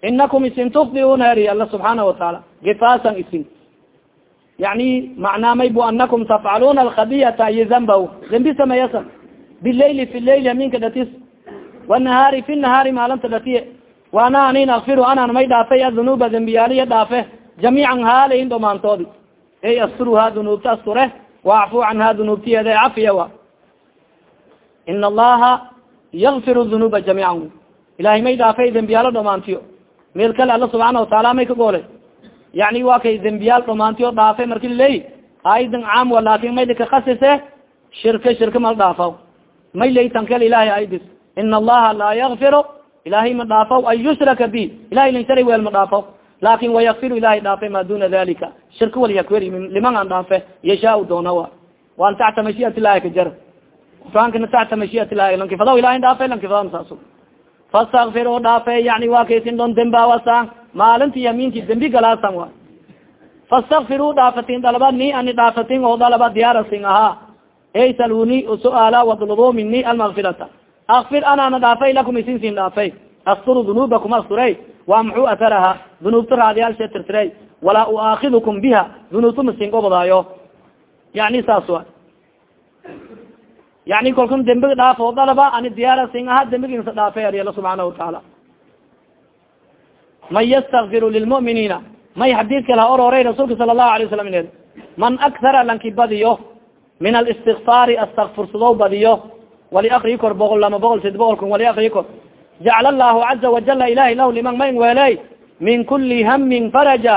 inakum isin tufdiuna eri alla subxaana wataala gifaasan isin yani macnaamay bu anakum tafcaluna alkhabiyata iyo damba dambi sameeyasa bilaili fi lail aminka dhatis wanahaari fi nahaari maalinta dhatiye waana anin akfiru anan may dhaafay adunuuba dambiyaaliya dhaafe. Jamiican haalayin dhamaantoodi ey asturuha dunuubta asture. Waacfu canha dunuubtiyeeda cafiya wa. In allaha yakfiru dunuuba jamiican. Ilahay may dhaafay dembiyaalo dhamaantiyo meel kale alla subxaana wataala may ka goolay yani waa kay dembiyaal dhamaantiyo dhaafay marki laleey aidan caam wa laakin may dika kasise shirka shirka mal dhaafaw. May ley tankal ilahay aidis in allaha laa yakfiru ilahay ma dhaafaw an yushraka bi ilahay linsharay weel ma dhaafaw laakin wayakfiru ilahay dhaafay ma duna dalika shirka wal yakweri liman an dhaafe yashaa doona wa waan taxta mashiat illahi ka jar kufraankana taxta mashiat illahi lankifadaw ilahay dhaafe lankifada saas fastakfiru dhaafe yani waa kaysin dhon dembaawasan maalinti yamiinti dembi galaasan wa fastakfiru dhaafatin dalaba ni ani dhaafatin oo dalaba diyaarasin ahaa ey saluni suaala wadlubu mini almakfirata akfir anana dhaafay lakum isinsin dhaafay asturu dunuubakum asturey waa muxuu atharaha dunuubta raadiyaalshe tirtirey walaa uaakidukum biha dunuubta masin gobodaayo yani saas wa yani kolkan dembig dhaaf oo dalaba ani diyaarasin aha dembiginsa dhaafay ari alla subxaana watacaala man ystakfiru lilmu'miniina may xadiidka laha ororay rasuulka sala allahu alay wasalam ine man akhara lanki badiyo min alistikfaari astakfursado badiyo wali akrii kor boqol lama boqol sid boqol kun wali akrii kor jacla allahu caza wajala ilahi lahu liman ma in weeley min kuli hamin faraja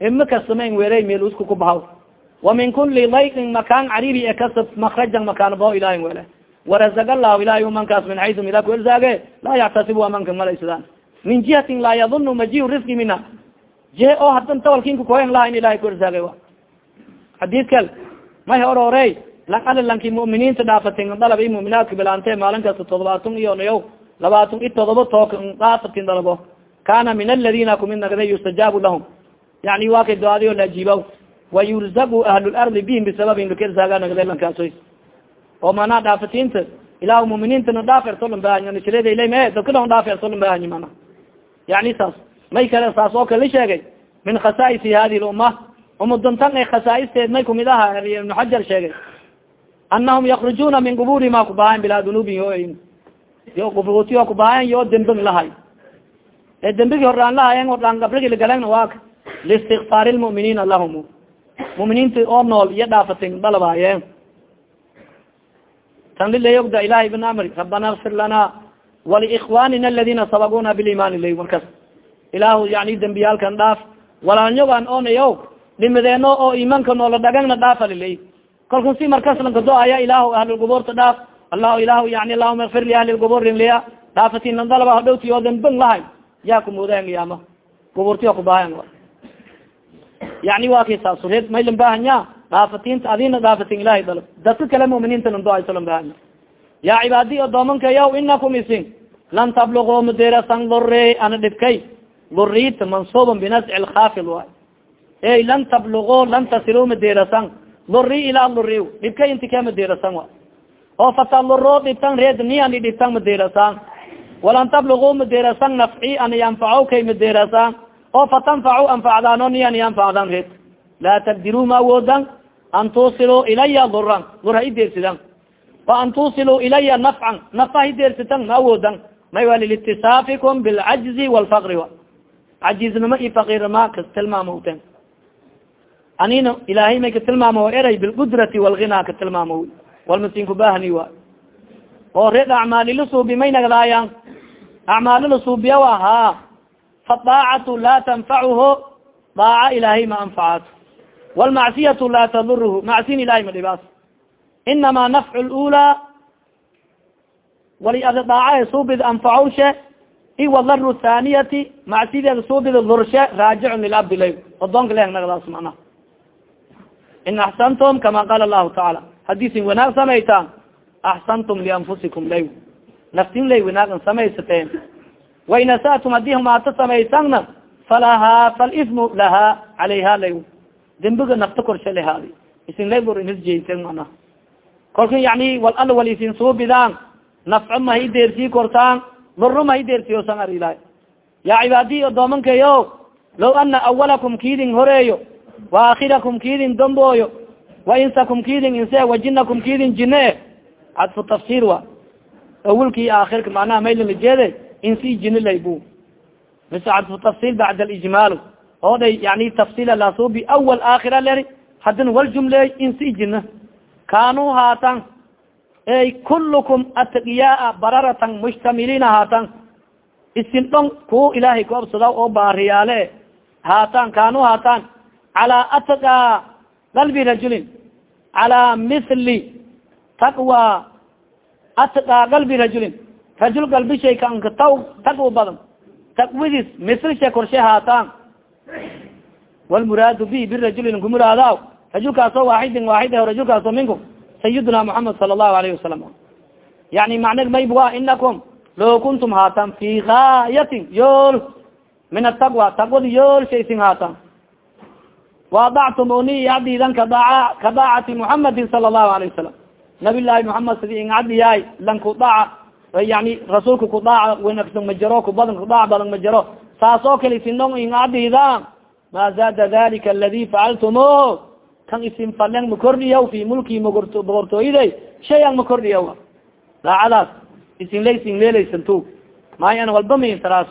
imi kasta ma in weeley meel usku ku bahaw wa min kuli dayqin makaan cariiri e kasab makrajan makaan bao ilahi weele warazaq allahu ilahi mankaas min xaysu mila ku erzaage laa yactasibu amanka malaysadaan min jihatin laa yadunu maji riski mina je oo hadan tawalkinku koyan laha in ilahay ku ala lanki mu'miniinta dhaafatin dalab mu'minaadka bilaante maalin kasta todobaatun iyo nayo labaatun i todoba took dhaafatin dalabo kana min aladina kumid nagda yustajaabu lahum yani waa kay do-aadi o laajiibaw wayurzagu ahlulardi bihim bisababin lakaerzaaga nagda lankaasoy oo manaa dhaafatinta ilah muminiintana dhaafertolan bahanysreedalame dadka dhon dhaafertolan bahanyi mana yani saas may kale saas oo kale sheegay min khasaaisi hadi lumma umudantan ay khasaa'isteed may kumid aha xajar sheegay anahum yakrujuna min guburi ma kubahayan bilaa dunubi yo gubuutiyo kubahayan yo dembig lahay ee dembigi horaan lahayen odaan gabrigi lagalen waa liistikfaari lmu'miniina lahum muminiinta oo nool iyo dhaafatin dalabaaye tan lilayogda ilahay bin amri rabana kfir lana waliikwanina aladina sabaguna biliman ilay markas ilaahu yani dembiyaalkan dhaaf walaalnyogan onayo dhimadeeno oo imanka noola dhagangna dhaafa lilay kalkun si markas lankadoaya ilaahu ahlulgubuurta dhaaf allahu ilahu yani allahuma ikfir li ahli lgubur rinliya dhaafatina dalaba hadhowti oo dembang lahay. Yaa kumudahan iyama gubuurtiyo kubahan yani waa kay saasureed may lan bahanya dhaafatinta adina dhaafatin ilahay dalab. Dadka kale muminiinta lan doayso lan bahanya yaa cibaadi adoomanka yaw inakum isin. Lan tablugo maderasan lore ana dhibkay lurita mansuuban binasci lkafil waay ey lan tablugo lan tasilo maderasan luri ilaa luri dhibkay inti ka maderasan wa? Oo fataluro dhibtan reed ni ani dhibtan maderasan walan tablugo maderasan nafci ani anfaco kay maderasan oo fatanfacu anfacdaano ni ani reed laa tagdiru ma awoodan an tusiluu ilaya duran dur ha ideersidan wa an tusiluu ilaya nafcan nafa hideersitan ma awoodan may wa lilitisaafikum bilcajzi walfaqri wa? Cajiznimo i fakirnima katilmaamten anina ilaahay may katilmaamo eray bilqudrati walgina katilmaamo walmasinku bahni wa. Oo reed acmaalila suubi may nagdaayan acmaalila suubiya wa haa. Fadaacatu laa tanfacuhu daaca ilaahay ma anfacaat wlmacsiyatu laa tadurhu macsin ilahay ma dhibaas. Inama nafcu lula wali ada daacahe suubid anfacowshe iwadaru thaniyati macsideeda suubid durshe raajicun lilabdi lay odoonka leh nagdaas mana in axsantum kama qaala lahu tacaala hadiisin wanaag samaytaan axsantum lianfusikum lay naftin lay wanaagan samaysateen wain asatum haddii humaato samaysanna falahaa falismu lahaa calayha lay dembiga nafta korshe lehaadi isin lay bor inisjeysen mana kolka yani wal ala wal isin suubidaan nafco mahay deersii kortaan duro mahay deersiyosan ar ilahi yaa cibaadiyi odoomankayo law ana awalakum kiidin horeeyo wa akhirakum kiidin dambooyo wa insakum kiidin inse wa jinakum kiidin jine cadfu tafsir wa. Awalki aakhirka macnaha maylanajeede insi jini laybu mise cadfu tafsil bacd alijmaal oo dhay yani tafsil lasubi awal aakhira leri hadin wal jumleey insi kaanuu haatan ey kullukum atqiyaa bararatan mushtamiliina haatan. Isin dhon ku ilaahay kuabsada oo baariyaale. Haatan kaanuu haatan calaa atqaa qalbi rajulin calaa mithli taqwa atqaa qalbi rajulin rajul galbishay kanka taw taqwa badan taqwadis mislisha korshe haataan walmuraadu bi birajulin kumuraadaw rajulkaasoo waaxidin waaxid rajulkaasoo minkum sayidina muxamed sala allahu alayhi wasalam yani macnag mayb wa inakum loo kuntum haatan fi gaayatin yool min ataqwa taqwada yool shaysin haatan waadactum oni adiidan kadaa kadaacati muxamadin sala allahu alayhi wasalam nabi llahi muxamed sidi ingcadiyaay lan kudaaca yani rasuulka kudaaca wanagsan ma jaro kubadan kudaac badan ma jaro saas oo kale sinong ingcadiida ma zaada dalika aladi facaltumo kan isin falen ma kordhiya fi mulki boqortooyday shayan ma kordhiya daacadaas isin la isin leelaysanto maayan walba maintaraas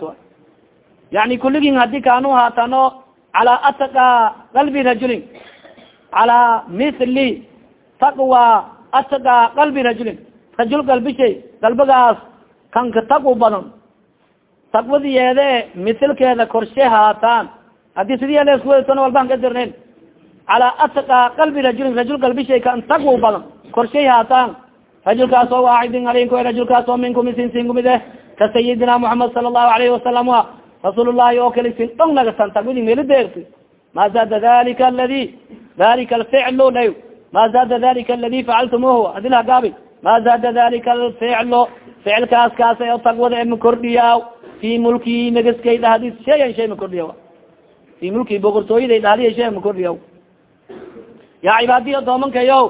yani kuligin haddii kaanu haatano calaa atqa qalbi rajulin calaa mithli taqwa atqa qalbi rajulin rajul galbishay galbigaas kanka taqwa badan taqwadiyeede misilkeeda korshe haataan haddii sidii leskuwetona walbaan ka dirnayn calaa atqa qalbi rajulin rajul galbishay kan taqwa badan korshay haataan rajulkaas oo waaxidin alinku rajulkaas oo minkum isin sin kumid eh ka sayidina muxamed sala allahu alayhi wasalam wa rasuul llahi oo kale sin dhong nagatan taqwidi meli deerti ma zaada dalika aladi dalika alficlu la ma zaada dalika aladi facaltumuhu adila gaabi. Ma zaada dalika alficlu ficilkaas kaas oo taqwada ema kordhiya fi mulki nagaskay dhahdi shayan shay ma kordhiya fi mulki boqortooyaday dhahdiya shay ma kordhiya ya cibaadiy adoomankayo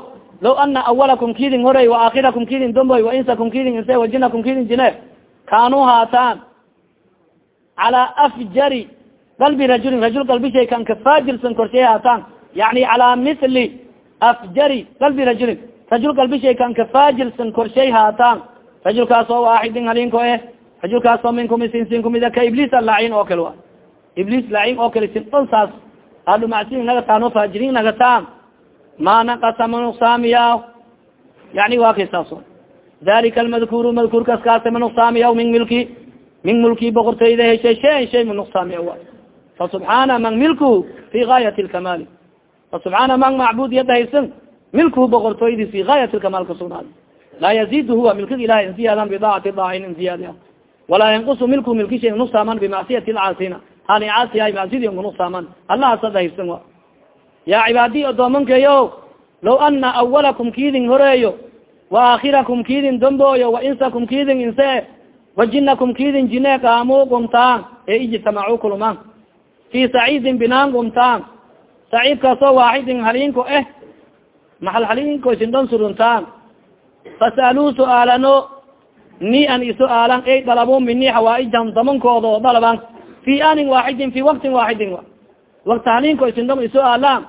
law ana awalakum kidin horay waaakirakum kidin domboy wainsakum kidin inse wajinakum kidin jine kaanuu haataan calaa afjari qalbi rajulin rajul galbishay kan ka faajirsan korshay haataan yani calaa mithli afjari qalbi rajulin rajul galbishay kan ka faajirsan korshay haataan rajulkaas oo waaxidin halinko eh rajulkaas oo minkum isinsin kumida ka ibliis lacin oo kale wa ibliis lacin oo kale sin on saas adumacsin nagataan o faajirin nagataan ma nakasa manuqsaamiya yani wa kay saas dalika almadkuru madkuurkas kaasa min milki min mulki boqortooyda heshay shay shay manuqsaamiya wa fasubxaana man milku fi gaayat lkamaali fasubxaana man macbud yadahaysan milkuhu boqortooydi fi gaayat lkamaal kasugnaadi laa yazid huwa milkiga ilahay inziyaadan bidaacati daacin inziyaadiya walaa yanqusu milku milki shay nuqsaaman bimacsiyati lcaasina hali caasiya macsidi nuqsaaman allahasa dahaysan wa ya cibaadiy adoomankayo law ana awalakum kiidin horeeyo waakhirakum kiidin dambooyo wainsakum kiidin inse wajinakum kiidin jine kaamuu gumtaan ee ijtamacuu kulmaan fi saciidin binaan gumtaan saciidkaasoo waaxidin halinko eh maxal halinko isindon suruntaan fasaluu su'aalano ni an isuaalan ey dalabu mini xawaaijam damankooda oo dalaban fi anin waaxidin fi waktin waaxidin wakti halinko isindom isuaalaan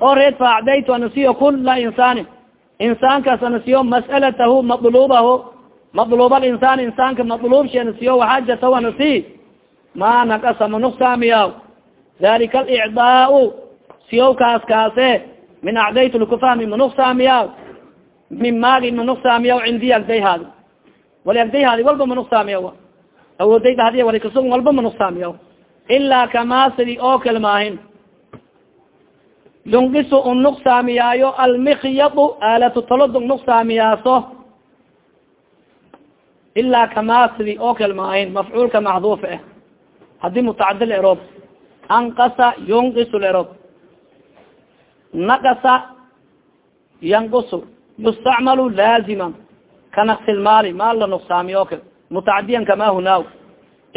oo reed faacdaytu anasiyo kula insaanin insaankaas anasiyo mas'alatahu madlubahu madlub alinsaan insaanka madlub shi anasiyo waxaajatahu anasi ma nakasa manuqsaamiya dalika alicdaau siyow kaas kaase min acdaytu lakufahmi manuqsaamiya min maagi manuqsaamiya cindi agday haadi wali agdayhaadi walba ma nuqsaamiya awoodayda hadiya wali kasug walba ma nuqsaamiya ilaa kamaa sidi oo kale maahin yunqisu un nuqsaamiyaayo almikyadu aalatu talodog nuqsaamiyaaso ilaa kamaa sidi oo kale maahin mafcuulka maxduuf ah haddii mutacadil erob anqasa yunqisu erob naqasa yanqusu yustacmalu laaziman kanaqsilmaali maal la nuqsaamiyo o kale mutacadiyan kama hunaaw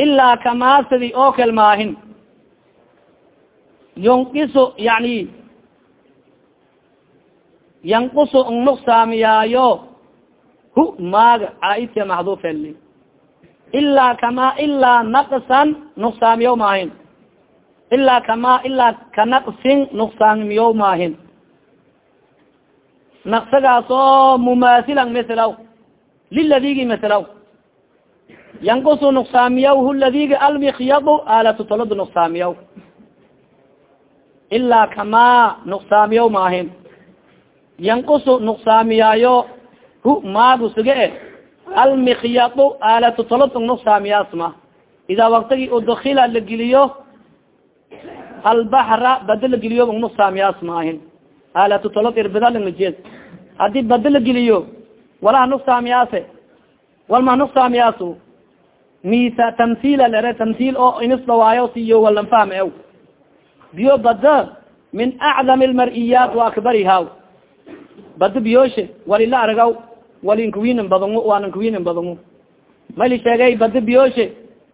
ilaa kamaa sidi oo kale maahin yunqisu yani yanqusu nuqsaamiyaayo hu maaga caaidka maxduufeli ilaa kama ilaa naqsan nuqsaamiyo maahin ilaa kama ilaa ka naqsin nuqsaamiyo maahin naqsagaas mumaasilan masalaw liladigi masalaw yanqusu nuqsaamiyaw hu ladigi almikyadu aalatu toladu nuqsaamiyaw ilaa kama nuqsaamiyaw maahin yanqusu nuqsaamiyaayo hu maagu suge e. Almikyadu aalatu tolod ng nuqsaamiyaasma idaa waktigi udkila la geliyo albaxra bada la geliyo ng nuqsaamiyaas maahin aalatu tolod irbidalangnajeed haddii bada la geliyo walaha nuqsaamiyaase walma nuqsaamiyaasu misa tamhiila lere tamhiil oo inisdawaayo siyo walanfaham ew biyo bada min acdam lmar'iyaat wa akbariha bada biyooshe walila argaw walinkawinan badano waanankawinan badano mali sheegay bada biyooshe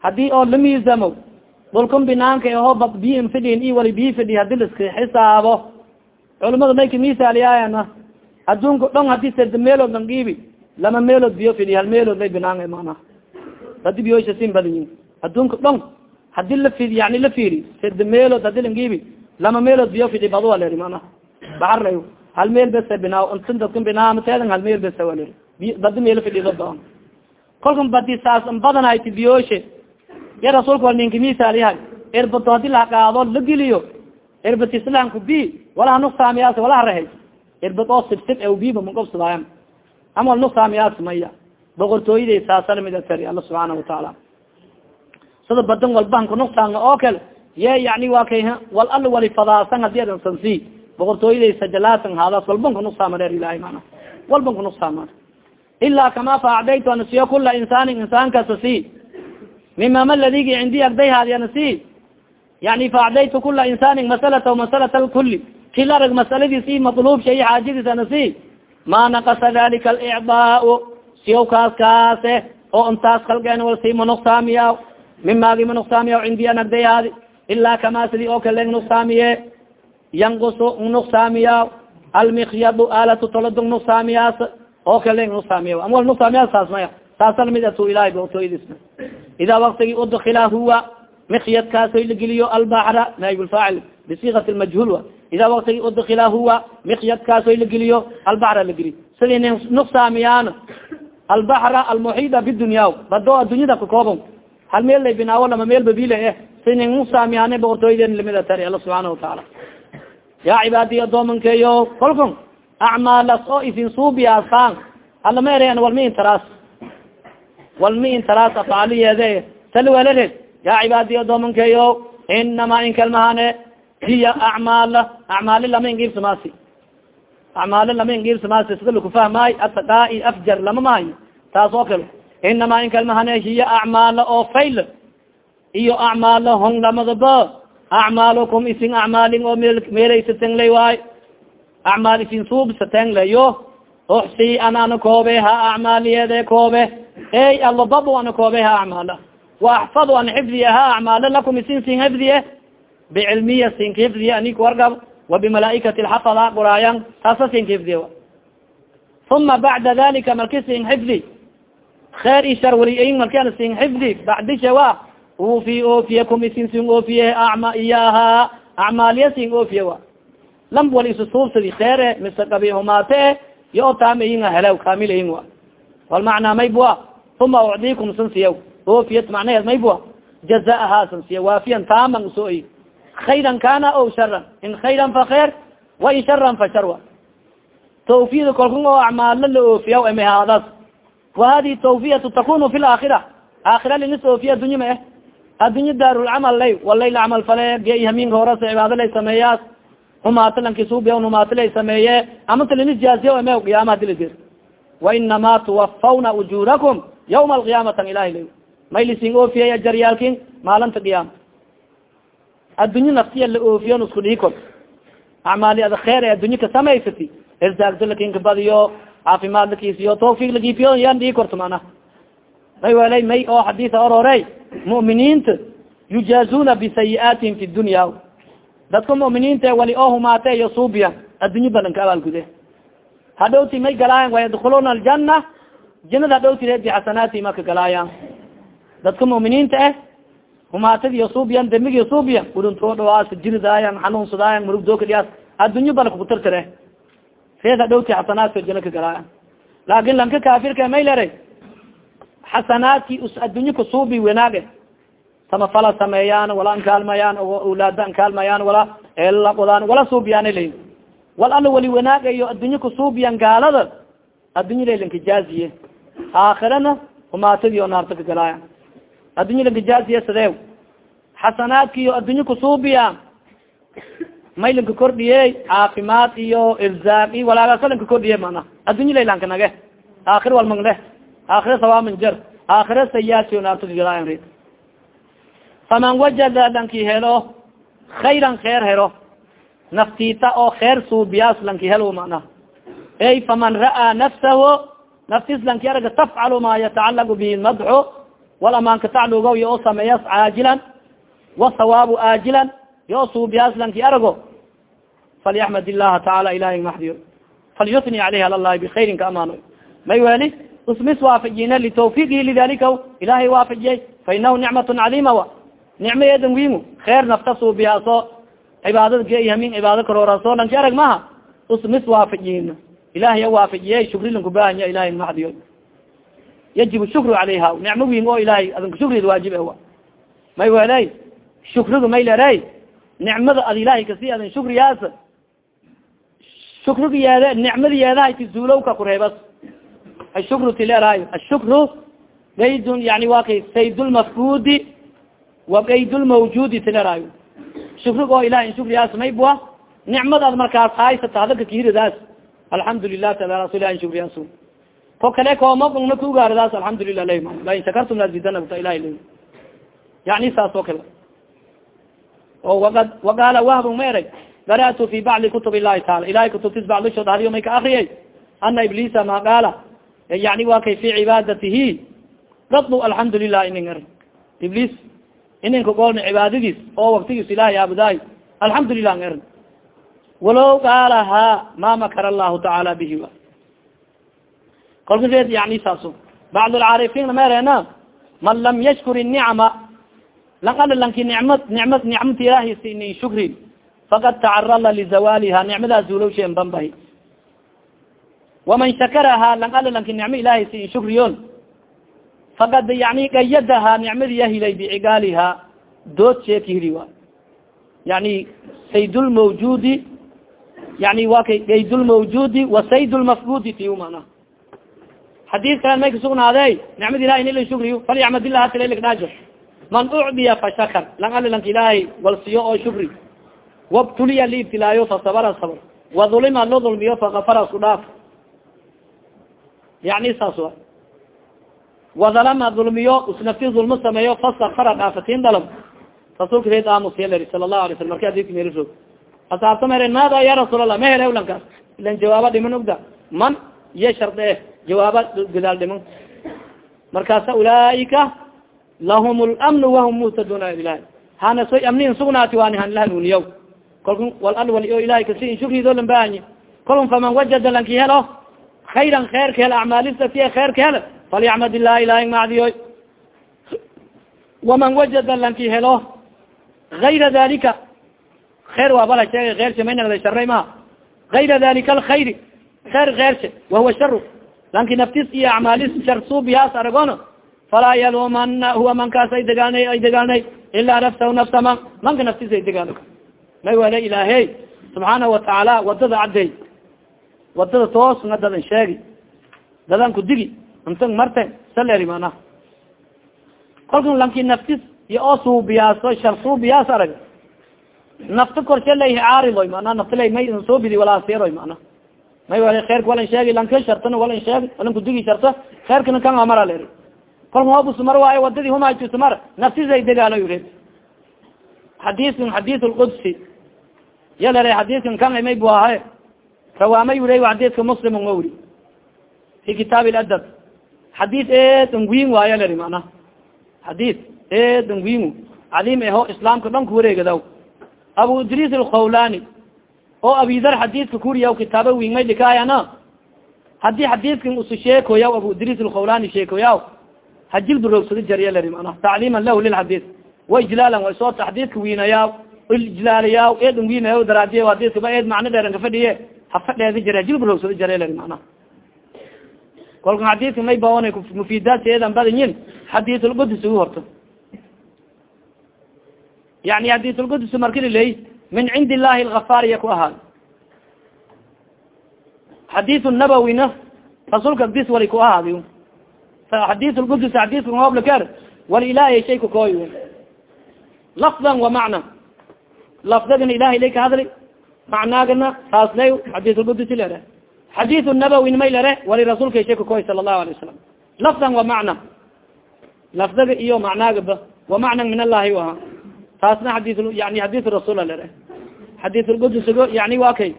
haddii oo la miisamo dhulkan binaanka aho bad biin fidhin i wali bii fidhi haddii laska xisaabo. Culamada may kamisaaliyaayana adduunka dhon haddii sada meelood dhiibi lama meelood biyo fidhi hal meelood lay binaanga mana badi biyoosha sin badayin adduunka dhon haddii la fid yani la fiiri sada meelood haddii lan dhiibi lama meelood biyo fidhi badua leri mana baxarlay hal meel bes binaa intin dadkan binaamateedan hal meel bes waler badi meel fidhido doon kolkan badi saas badanayti biyooshe ya rasuulka wal ninka misaaliyahay erbato haddii la qaado la geliyo erbat islaamku bi walaha nuqsaamiyaas walaha rahay erbad oo sibsib e biba magobsadaayan ama wal nuqsaamiyaas maya boqortooyaday saasalamidasari alla subxaana watacaala sida badan walbahanka nuqsaanga oo kale ye yani waa kay wal alla wali fadaasan haddii adan sansi boqortooyaday sajalasan haadaas walbanka nuqsaama reer ilahay mana walbanka nuqsaama ilaa kama faacdaytu ana siyo kula insaanin insaan kasta si mimama ladigi cindi agday haadiyana si yani faacdaytu kula insaanin masalata masalata lkuli kila arag masaladiisi matlub shay xaajadiis ana si ma naqasa dalika alicdaau siyaw kaas kaase. Oo intaas kalgeen wal si ma nuqsaamiya mimaagi ma nuqsaamiya cindi an agday haadi. Ilaa kama sidi oo kale nuqsaamiye yanqus nuqsaamiya almikyadu aalatu tolod nuqsaamiyaas oo kale nuqsaamiya ama wal nuqsaamiyaas saas maya saasa la mid atu ilahay botoydisna idaa waktigi udkila huwa mikyadkaasoy lageliyo albaxra naayb lfaacil bisikat lmajhuul wa idaa waktigi udkila huwa mikyadkaasoy lageliyo albaxra lageliy sidii nuqsaamiyaan albaxra almuxiida bidunya bado addunyada kakooban hal meel lay binaawo lama meel babile eh. Sini nuqsaamiyaane boqortooyden lamida tari alla subxaana watacaala yaa cibaadiy adoomankeeyo kolkun acmaalas oo isin suubiyaasaan alama erean walmi intaraas walmi intaraas afaaliyeede salwalareed yaa cibaadiy adoomankeeyo inama inkalmahane hiya acmaala acmaali lama ingiibsamaasi acmaali lama ingiibsamaasi sida lakufahmaay ataqaai afjar lama mahayo taas oo kale inama inkalmahane hiya acmaala oo fayl iyo acmaala hong lamadaba acmaalukum isin acmaalin oo meelaysaten lay waay acmaal isin suubsaten layo uxsi anana koobe ha acmaaliyeede koobe ey alabab ana koobe ha acmaala wa axfadu an xifdiya ha acmaala lakum isin sin xifdiye bicilmiya sinka xifdiye anik wargab. Wa bimalaaikati lxafada quraayan taasa sinka xifdiye uma bacda dalika marki sin xifdi kheer i shar waliyin markian sin xifdi bacdishawa ufi oofiyakum isin sin oofiye ama iyaha acmaaliya sin oofiye wa. Lam wal isu suubsadi kheere mise qabihumaate yo taamayin helaw kaamilayin wa. Wal macnaa maybua uma ucdiikum san siyaw oofiyat macnaheed maybua jazaaha san siya waafiyan taaman usooy khayran kana o sharan in khayran fa kheer wa in sharan fa shar wa tawfiyada kolkan oo acmaalo la oofiya emahaadaas wa hadihi tawfiyatu takunu fi laakhira aakhira linis oofiya addunya ma eh addunya daarulcamal lay walay la camal fale ge haminka horase cibaado lay sameeyaas humaata lankisuubiya humaata lay sameeye amata linis jaaziya me qiyaama hadi ladir wainama tuwafawna ujurakum yawma alqiyaamatan ilahi la may lisin oofiyay ajaryaalkin maalinta qiyaama addunya naftiya la oofiyon isku kor acmaali ada kheer ee addunya ka samaysati irsaagto lakinka badiyo caafimaad lakiisiyo tawfiq lagiifiyo yan dhii korto mana may welay may oo xadiisa ororey mu'miniinta yujaazuna bisayi'aatihim fi dunya. Dadka mu'miniinta wali oo humaate iyo suubiya addunyo badanka abaalgude. Hadhowti may galaayan wayadkuluna aljana janada hadhowti bixasanaati maka galaayan dadka mu'miniinta ah humaatadiiyo suubiyan demigiyo suubiya udunto dhawaas jiridaayan xanuunsadaayan murugdooka dhiyaas addunyo bala kukutartare reed hadhowti xasanaadka jana ka galaayan laakin lanka kaafirka may leray xasanaadki us addunyo kasuubi wanaage samafala sameeyaan wala ankaalmayaan awlaada ankaalmayaan wala eelaqodaan wala suubiyaana layin wal alla wali wanaagayo addunyo kasuubiyan gaalada addunya laylanka jaaziye aakhirana humaatadii oo naarta ka galaaya addunya lanka jaaziye sadeew xasanaadkiyo addunyo kasuubiya maylanka kordhiye caafimaad iyo irzaaq i walaagaasa lanka kordhiye mana addunya laylanka nage aakhir walmagle aakhira sawaaman jar aakhira sayaadkio naarta ka galaayan faman wajada lanki helo khayran kheer helo naftita oo kheer suubiyaas lanki helo mana ey faman ra'aa nafsahu naftis lanki araga tafcalu ma yatacalagu bihi madxu walamaan kataclugo yo o sameeyas caajilan wasawaabu aajilan yo suubiyaas lanki arago falyaxmad illaha tacaala ilahi maxdiyo falyutni aleyh ala llahi ka amaano may weli usmis waafajiyina litawfiqihi lidalika ilahay waafajiyay fa inahu nicmat cadiima wa nicmo eedan wimu kheer nafta suubiyaaso cibaadada gehamin cibaado karooraso lanki arag maha usmis waafajiyin ilahay waafajiye shukri lankubahanya ilahay maxdiyo yajib shukru calayha nicmo win oo ilahay adanka shukrid waajib ewa may weley shukriga may lerey nicmada ad ilahay kasi adan shukriyaas shukriga yeede nicmada yeedahay ti zuulowka kureebas ashukru tileerayo ashukru gaydun yani wa kay sayd lmafkudi wa gayd lmawjudi tileerayo shukriga oo ilahay shukriyaas may bua nicmadaad markaas haysata hadaka kiiridaas alxamdu lilah taala ilahi shukriyaas ko kale koomana kugaaridaas alxamdulilah la lain shakartum lazidanata ilahi la yani saas oo kale o waad waqaala wahbu ma ereg gara'tu fi bacdi kutub illahi taala ilahay kutubtis bacdishood hadiyo may ka akriyay ana iblisa ma qaala yani wa kay fi cibaadatihi. Dadlu alxamdu lilah inin er iblis ininka goolna cibaadadiis oo waktigiis ilahay aabudaay alxamdu lilah er walow qaala ha ma makara allahu tacaala bihi kolka reed yani saaso bacd lcaarifiina maerena man lam yashkur nicma lanki nicmad nicmad nicmata ilahi sini shukri fakad tacarala lizawaliha nicmadaa zuulowsheen bambahi waman shakaraha langala lanki nicmo ilahi siin shukriyon fakad yani gayadaha nicmadiya hilay bicigaaliha dood sheekihili wa yani sayd lmawjudi yani wa kay gayd lmawjudi wa sayd lmafgudi ti mana xadis kalen may kasugnaade nicmad ilahi in la shukriyo falyacmadilah hatilaldhaajo man ucdiya fashakar lang ali lanka ilaahay walsiyo oo shukri wabtuliya liibtilaayo fasabara sabr wadulima lo dulmiyo fakafara isku dhaaf yani saas wa wadalama dulmiyo isnafti dulmo sameeyo fastakfara dhaafatin dalab rasuulka reed aamusyaleri sala allahu alay slam marki adika merisog asaabta meren maada ya rasuul allah ma hele lankaas ilan jawaaba dhiman ogda man iyo shardi eh jawaaba gadaal dhiman markaasa ulaaika lahum lamnu wahum muhtaduna ilahi hana soy amnin sugnaati waani hanlahanuniyaw kalku wal al wal o ilahay kasi in shukrido lan bahanyi kalun faman wajada lanki helo khayran kheerka hel acmaalista si kheerka hel falyacmad ilah ilahi macdiyoy waman wajada lanki helo gayra dalika kheer waa bala sheegay kheersha may nagday sharay maha gayra dalika alkhayri kheer kheersha wahuwa sharu lanki naftis iyo acmaalis shar suubihaas falaa yalumana huwa mankaas ay degaalnay ay degaalnay ilaa nafsahu nafsa man manka naftis ay degaal may wala ilaahey subxaanahu watacaala waddada cadday waddada toosna dadan sheegi dadan ku digi inta marte saleri mana kolkan lanki naftis iyo oo suubiyaaso shar suubiyaas arag nafta korshe lay caaridoy mana nafta may suubidi walaaseeroy mana may wal kheerka walan sheegi lanka shartana walan sheegi walan kudigi sharta kheerkana kan amara ler kolka hobusmar waayo wadadii humajusmar naftisay degaalo yuri xadiiskan xadiis lqudsi yalere xadiiskan kan may bu ahay rawaamay wuri xadiiska muslim nga wuri fi kitaab ladab xadiis eedan wiin waayo leri mana xadiis eedan wiin caliim eho islaamka dhan ku wareegadaw abu idris alkhawlani. Oo abidar xadiiska kuriya kitaaba wiin may dhikaayana haddii xadiiskan usu sheekoyaw abu idris alkhawlani sheekoyaw hajil buroogsado jarya leri mana tacliiman lahu lilxadiis wa ijlaalan way soo xadiiska wiinayaa ijlaalayaa eedan wiinaya daraadiye hadiiskaba eed macno dheeran kafadhiye hafadheedi jare jarya leri mana kolka xadiiska may baona mufidaadka eedan badanyin xadiisulqudus ugu horto. Yani xadiisulqudus markililey min cindi illahi algafaar iya ku ahaad xadiis nabawina rasuulka dis wali ku ahaadi xadiis lqudus xadiiska hooblaker wali ilahay shay kakooy lafdan wa macna. Lafdagana ilahay lay ka hadli macnaagana taas lay xadiisulqudus lere xadiis nabawin may lere wali rasuulka shay kakooy sala allahu alay wasalam lafdan wa macna. Lafdaga iyo macnaagaba wa macna min allahi u ahaa taasna xadis yani xadiis rasuula lere xadiis lqudusgo yani waa kay.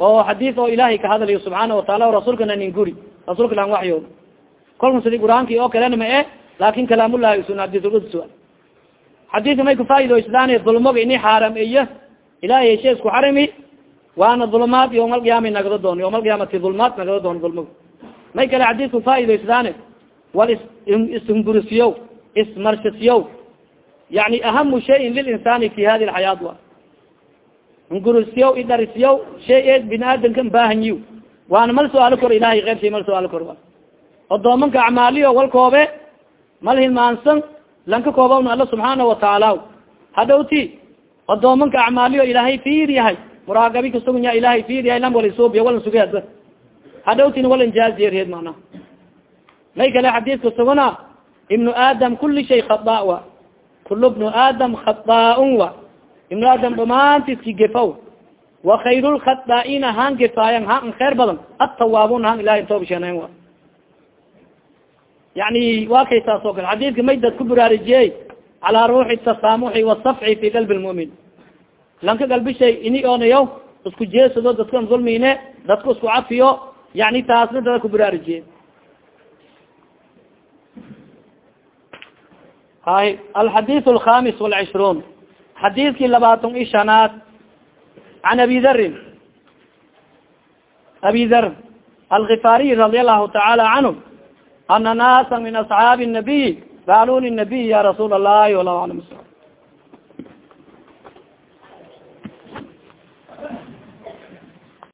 Oo xadiis oo ilahay ka hadlayo subxaana wataala rasuulkana nin guri. Rasuulka lan waxyo. Kolka sidi qur'aanki oo kalena ma e laakin kalaamulahi usun xadiisulqudus xadiiska may kufaa'idoysdaan dulmaga ini xaaram iyo ilahay heshe isku waana dulmaad yawma alqiyaama nagado doon yawma alqiyaamati dulmaad nagado doon dulmaga may kale xadiiska kufaa'idoysdaan wal isingurisiyo ismarshasiyo yani ahamu shayin lilinsani fi hadi lxayaat wa. Ngurisiyo idharisiyo shay e bini aadamkan baahanyi waana mal su'aalo kor ilahay keybshay mal su'aalo kor wa. Odoomanka acmaaliyo walkoobe mal hilmaansan lanka koobawna alla subxaana watacaala hadhowti odoomanka acmaaliyo ilaahay fiir yahay muraagabi kasugan ya ilahay fiir yahay lam walisuubiya walan sugeedba hadhowtina walan jaaziyereed mana may kale xadiiska sugana ibnu aadam kuli shay khada wa. Kul bnu aadam khadaaun wa. Ibnu aadam dhamaantiski gefaw wa khayr lkhadaaina han gefaayan han khayr badan. Atawaabun han ilahay toobsheenen wa. Yani saas oo kale. Xadiidka may dad ku buraarujiyey calaa ruuxi tasaamuxi wasafci fi qalbi lmu'min lanka galbishay ini onayo isku jeesado dadkan dulmine dadka isku cafiyo yani taasna dada kubraarujiye hay alxadit alhamis walcishruun xadiidkii labaatan i shanaad can abi darin abi dar alkifariy radi allahu tacaala canhu ana naasa min asxaabi الnabiy qaaluu linabiy ya rasuul allahi ala alam